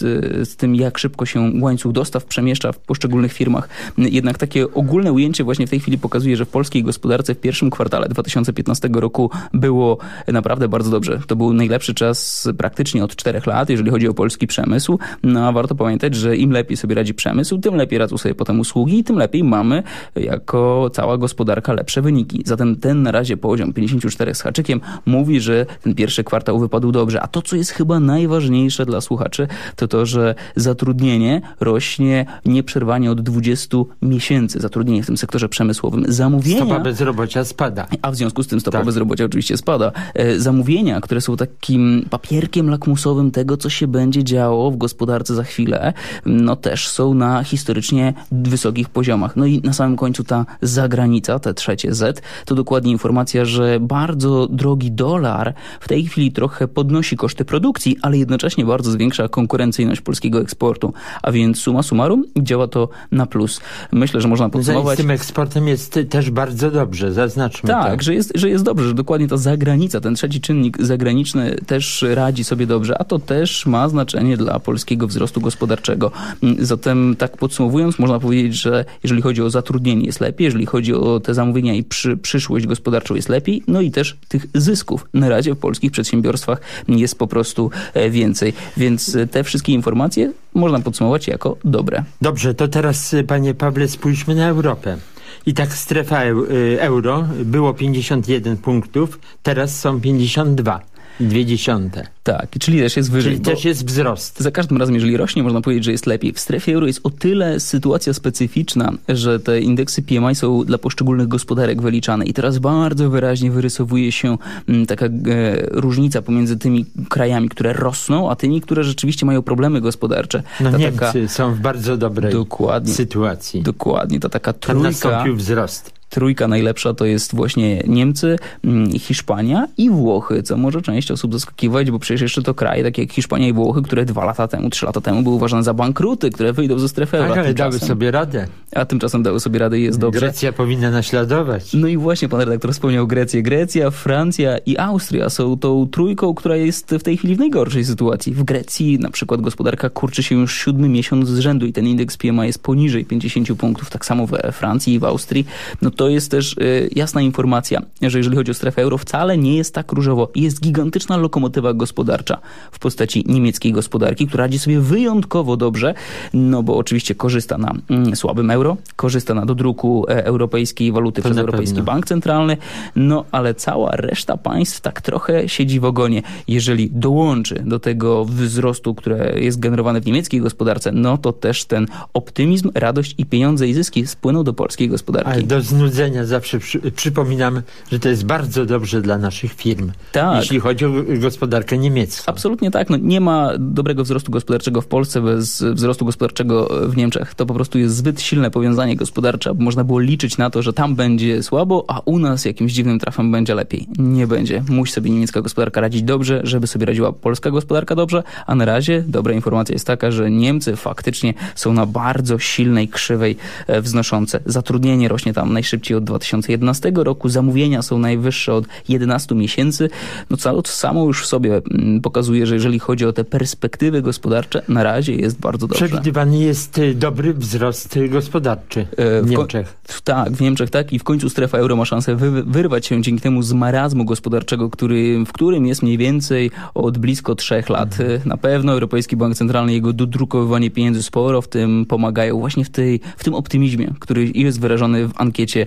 z tym, jak szybko się łańcuch dostaw przemieszcza w poszczególnych firmach. Jednak takie ogólne ujęcie właśnie w tej chwili pokazuje, że w polskiej gospodarce w pierwszym kwartale 2015 roku było naprawdę bardzo dobrze. To był najlepszy czas praktycznie od czterech lat, jeżeli chodzi o polski przemysł. No a warto pamiętać, że im lepiej sobie radzi przemysł, tym lepiej radzą sobie potem usługi i tym lepiej mamy jako cała gospodarka lepsze wyniki. Zatem ten na razie poziom 54 z haczykiem mówi, że ten pierwszy kwartał wypadł dobrze. A to, co jest chyba najważniejsze dla słuchaczy, to to, że zatrudnienie rośnie nieprzerwanie od 20 miesięcy. Zatrudnienie w tym sektorze przemysłowym. Zamówienia... Stopa bezrobocia spada. A w związku z tym stopa Tak. bezrobocia oczywiście spada. E, Zamówienia, które są takim papierkiem lakmusowym tego, co się będzie działo w gospodarce za chwilę, no też są na historycznie wysokich poziomach. No i na samym końcu ta zagranica, te trzecie Z, to dokładnie informacja, że bardzo drogi dolar w tej chwili trochę podnosi koszty produkcji, ale jednocześnie bardzo zwiększa konkurencyjność polskiego eksportu. A więc suma summarum działa to na plus. Myślę, że można Z podsumować... tym eksportem jest też bardzo dobrze, zaznaczmy Tak, to. że jest, że jest dobrze, że dokładnie ta zagranica, ten trzeci czynnik zagraniczny też radzi sobie dobrze, a to też ma znaczenie dla polskiego wzrostu gospodarczego. Zatem tak podsumowując, można powiedzieć, że jeżeli chodzi o zatrudnienie jest lepiej, jeżeli chodzi o te zamówienia i przy, przyszłość gospodarczą jest lepiej, no i też tych zysków na razie w polskich przedsiębiorstwach jest po prostu e, więcej. Więc e, te wszystkie informacje można podsumować jako dobre. Dobrze, to teraz, y, panie Pawle, spójrzmy na Europę. I tak strefa eu, euro było 51 punktów, teraz są 52 i dwie dziesiąte. Tak, czyli też jest wyżej. Czyli też jest wzrost. Za każdym razem, jeżeli rośnie, można powiedzieć, że jest lepiej. W strefie euro jest o tyle sytuacja specyficzna, że te indeksy PMI są dla poszczególnych gospodarek wyliczane i teraz bardzo wyraźnie wyrysowuje się mm, taka e, różnica pomiędzy tymi krajami, które rosną, a tymi, które rzeczywiście mają problemy gospodarcze. No Ta Niemcy taka- są w bardzo dobrej Dokładnie. sytuacji. Dokładnie, to taka Tam trójka. nastąpił wzrost. Trójka najlepsza to jest właśnie Niemcy, mm, Hiszpania i Włochy, co może część osób zaskakiwać, bo przecież jeszcze to kraje takie jak Hiszpania i Włochy, które dwa lata temu, trzy lata temu były uważane za bankruty, które wyjdą ze strefy euro. Tak, a ale dały sobie radę. A tymczasem dały sobie radę i jest dobrze. Grecja powinna naśladować. No i właśnie pan redaktor wspomniał Grecję. Grecja, Francja i Austria są tą trójką, która jest w tej chwili w najgorszej sytuacji. W Grecji na przykład gospodarka kurczy się już siódmy miesiąc z rzędu i ten indeks PMI jest poniżej 50 punktów, tak samo we Francji i w Austrii. No to jest też y, jasna informacja, że jeżeli chodzi o strefę euro, wcale nie jest tak różowo. Jest gigantyczna lokomotywa gospodarcza w postaci niemieckiej gospodarki, która radzi sobie wyjątkowo dobrze, no bo oczywiście korzysta na mm, słabym euro, korzysta na dodruku e, europejskiej waluty przez Europejski. Bank Centralny, no ale cała reszta państw tak trochę siedzi w ogonie. Jeżeli dołączy do tego wzrostu, które jest generowane w niemieckiej gospodarce, no to też ten optymizm, radość i pieniądze i zyski spłyną do polskiej gospodarki. Zawsze przy, przypominam, że to jest bardzo dobrze dla naszych firm, Tak. jeśli chodzi o gospodarkę niemiecką. Absolutnie tak. No, nie ma dobrego wzrostu gospodarczego w Polsce bez wzrostu gospodarczego w Niemczech. To po prostu jest zbyt silne powiązanie gospodarcze, aby można było liczyć na to, że tam będzie słabo, a u nas jakimś dziwnym trafem będzie lepiej. Nie będzie. Musi sobie niemiecka gospodarka radzić dobrze, żeby sobie radziła polska gospodarka dobrze, a na razie dobra informacja jest taka, że Niemcy faktycznie są na bardzo silnej krzywej e, wznoszące. Zatrudnienie rośnie tam najszybciej od 2011 roku, zamówienia są najwyższe od 11 miesięcy. No co samo już w sobie mm, pokazuje, że jeżeli chodzi o te perspektywy gospodarcze, na razie jest bardzo dobrze. Przewidywany jest y, dobry wzrost y, gospodarczy E, w w Niemczech. Tak, w Niemczech tak i w końcu strefa euro ma szansę wy, wyrwać się dzięki temu z marazmu gospodarczego, który, w którym jest mniej więcej od blisko trzech lat. Mhm. Na pewno Europejski Bank Centralny, jego dodrukowywanie pieniędzy sporo w tym pomagają właśnie w, tej, w tym optymizmie, który jest wyrażony w ankiecie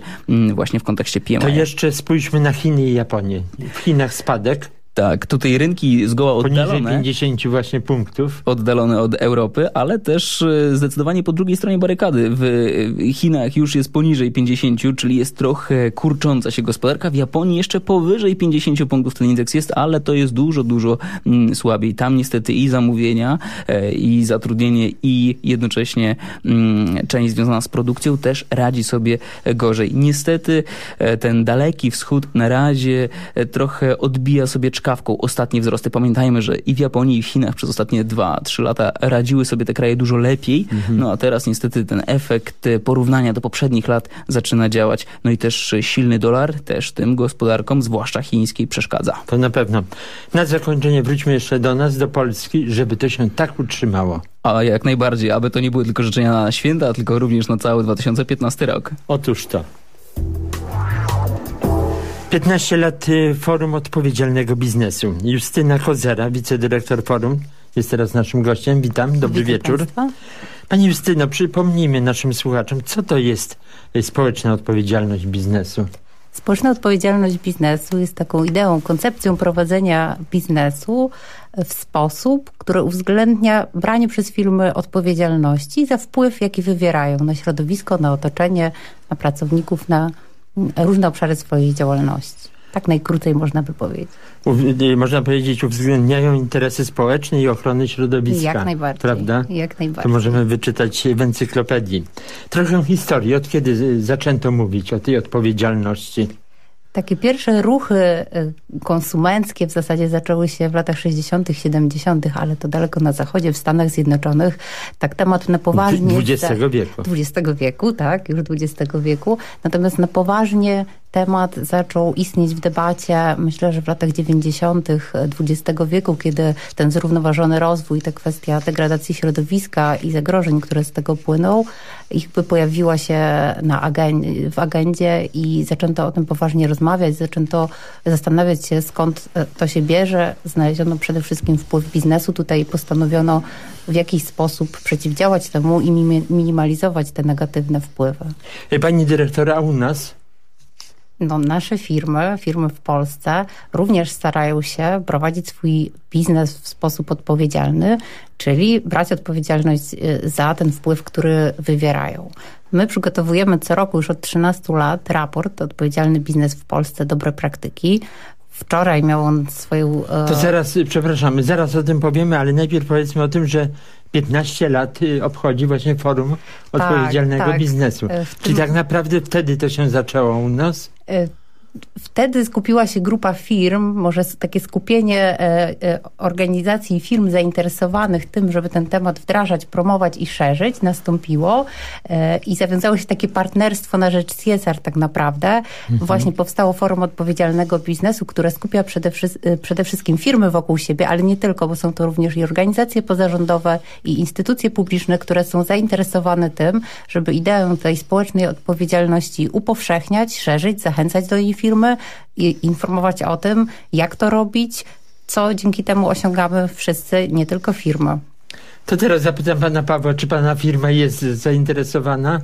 właśnie w kontekście PMI. To jeszcze spójrzmy na Chiny i Japonię. W Chinach spadek Tak, tutaj rynki zgoła poniżej oddalone. 50 właśnie punktów. oddalone od Europy, ale też e, zdecydowanie po drugiej stronie barykady. W e, Chinach już jest poniżej 50, czyli jest trochę kurcząca się gospodarka. W Japonii jeszcze powyżej 50 punktów ten indeks jest, ale to jest dużo, dużo mm, słabiej. Tam niestety i zamówienia, e, i zatrudnienie, i jednocześnie mm, część związana z produkcją też radzi sobie gorzej. Niestety ten daleki wschód na razie trochę odbija sobie czkawką ostatnie wzrosty. Pamiętajmy, że i w Japonii, i w Chinach przez ostatnie 2-3 lata radziły sobie te kraje dużo lepiej, no a teraz niestety ten efekt e, porównania do poprzednich lat zaczyna działać. No i też silny dolar też tym gospodarkom, zwłaszcza chińskiej, przeszkadza. To na pewno. Na zakończenie wróćmy jeszcze do nas, do Polski, żeby to się tak utrzymało. A jak najbardziej, aby to nie były tylko życzenia na święta, tylko również na cały 2015 rok. Otóż to. 15 lat y, Forum Odpowiedzialnego Biznesu. Justyna Kozera, wicedyrektor Forum, jest teraz naszym gościem. Witam, dobry Witam wieczór. państwa. Pani Justyno, przypomnijmy naszym słuchaczom, co to jest y, społeczna odpowiedzialność biznesu. Społeczna odpowiedzialność biznesu jest taką ideą, koncepcją prowadzenia biznesu w sposób, który uwzględnia branie przez firmy odpowiedzialności za wpływ, jaki wywierają na środowisko, na otoczenie, na pracowników, na różne obszary swojej działalności. Tak najkrócej można by powiedzieć. Można powiedzieć, uwzględniają interesy społeczne i ochrony środowiska. Jak najbardziej. Prawda? Jak To najbardziej. możemy wyczytać w encyklopedii. Trochę historii, od kiedy zaczęto mówić o tej odpowiedzialności. Takie pierwsze ruchy y, konsumenckie w zasadzie zaczęły się w latach 60., 70., ale to daleko na zachodzie, w Stanach Zjednoczonych. Tak temat na poważnie. XX wieku. XX wieku, tak, już XX wieku. Natomiast na poważnie temat zaczął istnieć w debacie, myślę, że w latach 90. XX wieku, kiedy ten zrównoważony rozwój, ta kwestia degradacji środowiska i zagrożeń, które z tego płyną, jakby pojawiła się na agen- w agendzie i zaczęto o tym poważnie rozmawiać, zaczęto zastanawiać się, skąd e, to się bierze. Znaleziono przede wszystkim wpływ biznesu. Tutaj postanowiono w jakiś sposób przeciwdziałać temu i minimalizować te negatywne wpływy. Pani dyrektor, a u nas? No, nasze firmy, firmy w Polsce również starają się prowadzić swój biznes w sposób odpowiedzialny, czyli brać odpowiedzialność y, za ten wpływ, który wywierają. My przygotowujemy co roku już od 13 lat raport Odpowiedzialny biznes w Polsce, dobre praktyki. Wczoraj miał on swoją... e, To zaraz, y, przepraszamy, zaraz o tym powiemy, ale najpierw powiedzmy o tym, że 15 lat y, obchodzi właśnie Forum Odpowiedzialnego tak. Biznesu. E, tym- tak naprawdę wtedy to się zaczęło u nas? E, Wtedy skupiła się grupa firm, może takie skupienie e, e, organizacji i firm zainteresowanych tym, żeby ten temat wdrażać, promować i szerzyć, nastąpiło e, i zawiązało się takie partnerstwo na rzecz CSR tak naprawdę. Właśnie powstało Forum Odpowiedzialnego Biznesu, które skupia przede, przede wszystkim firmy wokół siebie, ale nie tylko, bo są to również i organizacje pozarządowe i instytucje publiczne, które są zainteresowane tym, żeby ideę tej społecznej odpowiedzialności upowszechniać, szerzyć, zachęcać do jej firmy i informować o tym, jak to robić, co dzięki temu osiągamy wszyscy, nie tylko firmy. To teraz zapytam pana Pawła, czy pana firma jest zainteresowana?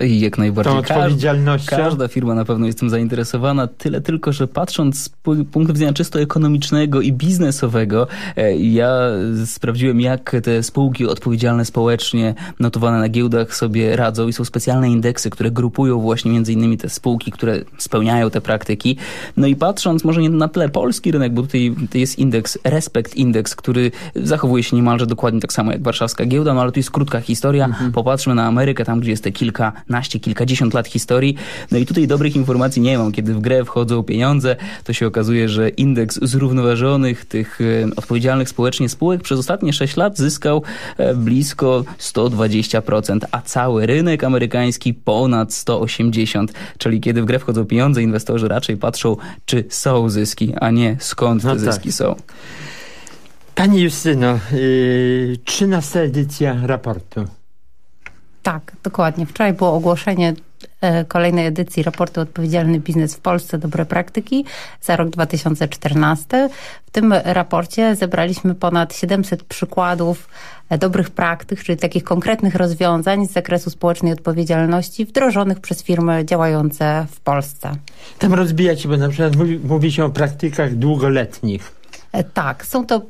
Jak najbardziej. Tą odpowiedzialnością? Każda firma na pewno jest tym zainteresowana. Tyle tylko, że patrząc z punktu widzenia czysto ekonomicznego i biznesowego, e, ja sprawdziłem, jak te spółki odpowiedzialne społecznie, notowane na giełdach sobie radzą i są specjalne indeksy, które grupują właśnie między innymi te spółki, które spełniają te praktyki. No i patrząc może nie na tle polski rynek, bo tutaj jest indeks Respect Index, który zachowuje się niemalże dokładnie tak samo jak warszawska giełda, no ale to jest krótka historia. Mhm. Popatrzmy na Amerykę, tam gdzie jest te kilkanaście, kilkadziesiąt lat historii. No i tutaj dobrych informacji nie mam. Kiedy w grę wchodzą pieniądze, to się okazuje, że indeks zrównoważonych, tych e, odpowiedzialnych społecznie spółek przez ostatnie 6 lat zyskał e, blisko 120%, a cały rynek amerykański ponad 180%. Czyli kiedy w grę wchodzą pieniądze, inwestorzy raczej patrzą, czy są zyski, a nie skąd te no tak. zyski są. Pani Justyno, yy, 13 edycja raportu. Tak, dokładnie. Wczoraj było ogłoszenie e, kolejnej edycji raportu Odpowiedzialny Biznes w Polsce Dobre Praktyki za rok 2014. W tym raporcie zebraliśmy ponad 700 przykładów e, dobrych praktyk, czyli takich konkretnych rozwiązań z zakresu społecznej odpowiedzialności wdrożonych przez firmy działające w Polsce. Tam rozbijacie, bo na przykład mówi, mówi się o praktykach długoletnich. E, tak, są to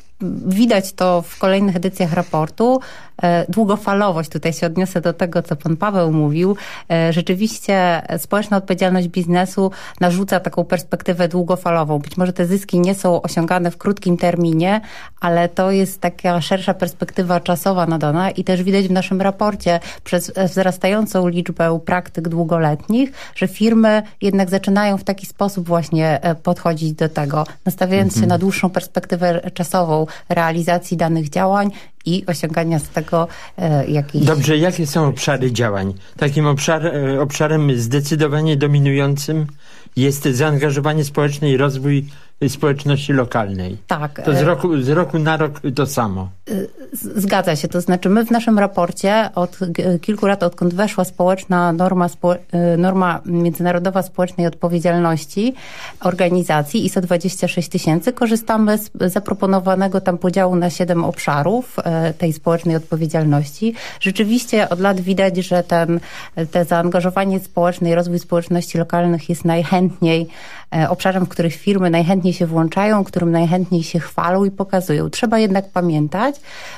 widać to w kolejnych edycjach raportu. E, długofalowość, tutaj się odniosę do tego, co pan Paweł mówił. E, rzeczywiście społeczna odpowiedzialność biznesu narzuca taką perspektywę długofalową. Być może te zyski nie są osiągane w krótkim terminie, ale to jest taka szersza perspektywa czasowa nadana i też widać w naszym raporcie przez wzrastającą liczbę praktyk długoletnich, że firmy jednak zaczynają w taki sposób właśnie e, podchodzić do tego, nastawiając mhm. się na dłuższą perspektywę czasową realizacji danych działań i osiągania z tego e, jakichś... Dobrze, jakie są obszary działań? Takim obszar, e, obszarem zdecydowanie dominującym jest zaangażowanie społeczne i rozwój społeczności lokalnej. Tak. To z e, roku, z roku na rok to samo. Zgadza się. To znaczy my w naszym raporcie od kilku lat, odkąd weszła społeczna norma, norma międzynarodowa społecznej odpowiedzialności organizacji ISO 26 tysięcy, korzystamy z zaproponowanego tam podziału na siedem obszarów e, tej społecznej odpowiedzialności. Rzeczywiście od lat widać, że ten, te zaangażowanie społeczne i rozwój społeczności lokalnych jest najchętniej e, obszarem, w których firmy najchętniej się włączają, którym najchętniej się chwalą i pokazują. Trzeba jednak pamiętać,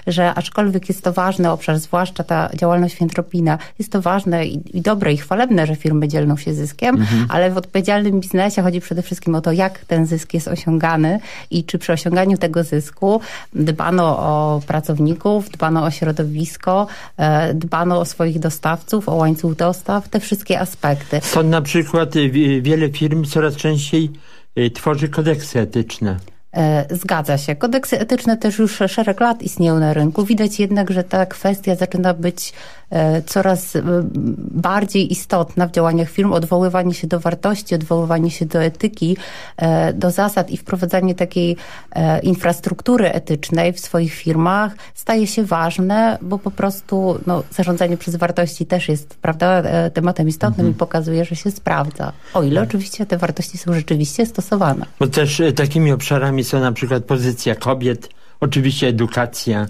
że aczkolwiek jest to ważny obszar, zwłaszcza ta działalność fiantropina, jest to ważne i, i dobre i chwalebne, że firmy dzielą się zyskiem, mhm. ale w odpowiedzialnym biznesie chodzi przede wszystkim o to, jak ten zysk jest osiągany i czy przy osiąganiu tego zysku dbano o pracowników, dbano o środowisko, e, dbano o swoich dostawców, o łańcuch dostaw, te wszystkie aspekty. Stąd na przykład y, wiele firm coraz częściej y, tworzy kodeksy etyczne. E, zgadza się. Kodeksy etyczne też już szereg lat istnieją na rynku. Widać jednak, że ta kwestia zaczyna być e, coraz e, bardziej istotna w działaniach firm. Odwoływanie się do wartości, odwoływanie się do etyki, do zasad i wprowadzanie takiej infrastruktury etycznej w swoich firmach staje się ważne, bo po prostu no, zarządzanie przez wartości też jest prawda, tematem istotnym mhm. i pokazuje, że się sprawdza. O ile tak. oczywiście te wartości są rzeczywiście stosowane. Bo też takimi obszarami są na przykład pozycja kobiet, oczywiście edukacja,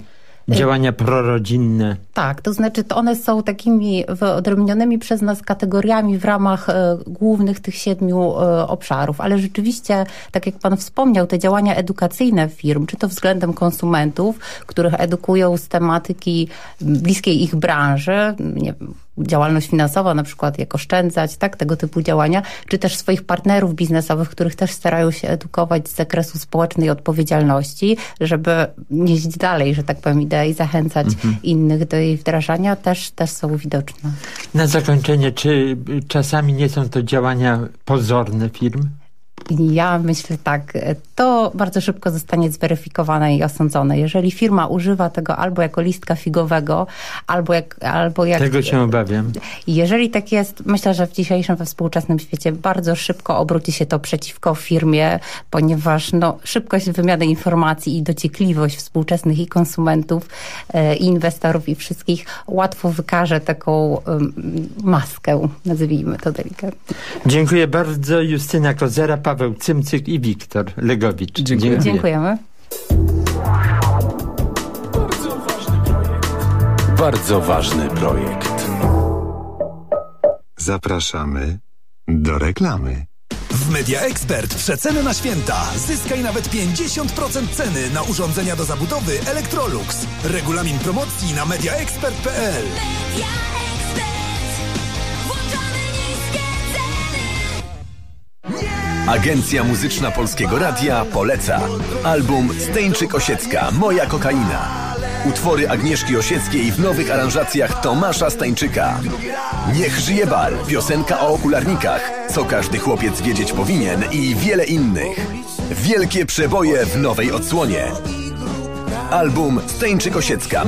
działania prorodzinne. Tak, to znaczy to one są takimi wyodrębnionymi przez nas kategoriami w ramach e, głównych tych siedmiu e, obszarów, ale rzeczywiście, tak jak Pan wspomniał, te działania edukacyjne firm, czy to względem konsumentów, których edukują z tematyki bliskiej ich branży, nie działalność finansowa, na przykład jak oszczędzać, tak, tego typu działania, czy też swoich partnerów biznesowych, których też starają się edukować z zakresu społecznej odpowiedzialności, żeby nieść dalej, że tak powiem, ideę i zachęcać mhm. innych do jej wdrażania, też, też są widoczne. Na zakończenie, czy czasami nie są to działania pozorne firm? Ja myślę tak, to bardzo szybko zostanie zweryfikowane i osądzone. Jeżeli firma używa tego albo jako listka figowego, albo jak... Albo jak tego się obawiam. Jeżeli tak jest, myślę, że w dzisiejszym, we współczesnym świecie bardzo szybko obróci się to przeciwko firmie, ponieważ no, szybkość wymiany informacji i dociekliwość współczesnych i konsumentów, e, i inwestorów, i wszystkich łatwo wykaże taką maskę, nazwijmy to delikatnie. Dziękuję bardzo. Justyna Kozera, Paweł Cymcyk i Wiktor Legowicz. Dziękuję. Dziękujemy. Bardzo ważny projekt. Zapraszamy do reklamy. W Media Expert przeceny na święta. Zyskaj nawet 50% ceny na urządzenia do zabudowy Electrolux. Regulamin promocji na mediaexpert.pl. Agencja Muzyczna Polskiego Radia poleca. Album Steńczyk Osiecka Moja kokaina. Utwory Agnieszki Osieckiej w nowych aranżacjach Tomasza Stańczyka. Niech żyje bal, piosenka o okularnikach, co każdy chłopiec wiedzieć powinien i wiele innych. Wielkie przeboje w nowej odsłonie. Album Steńczyk Osiecka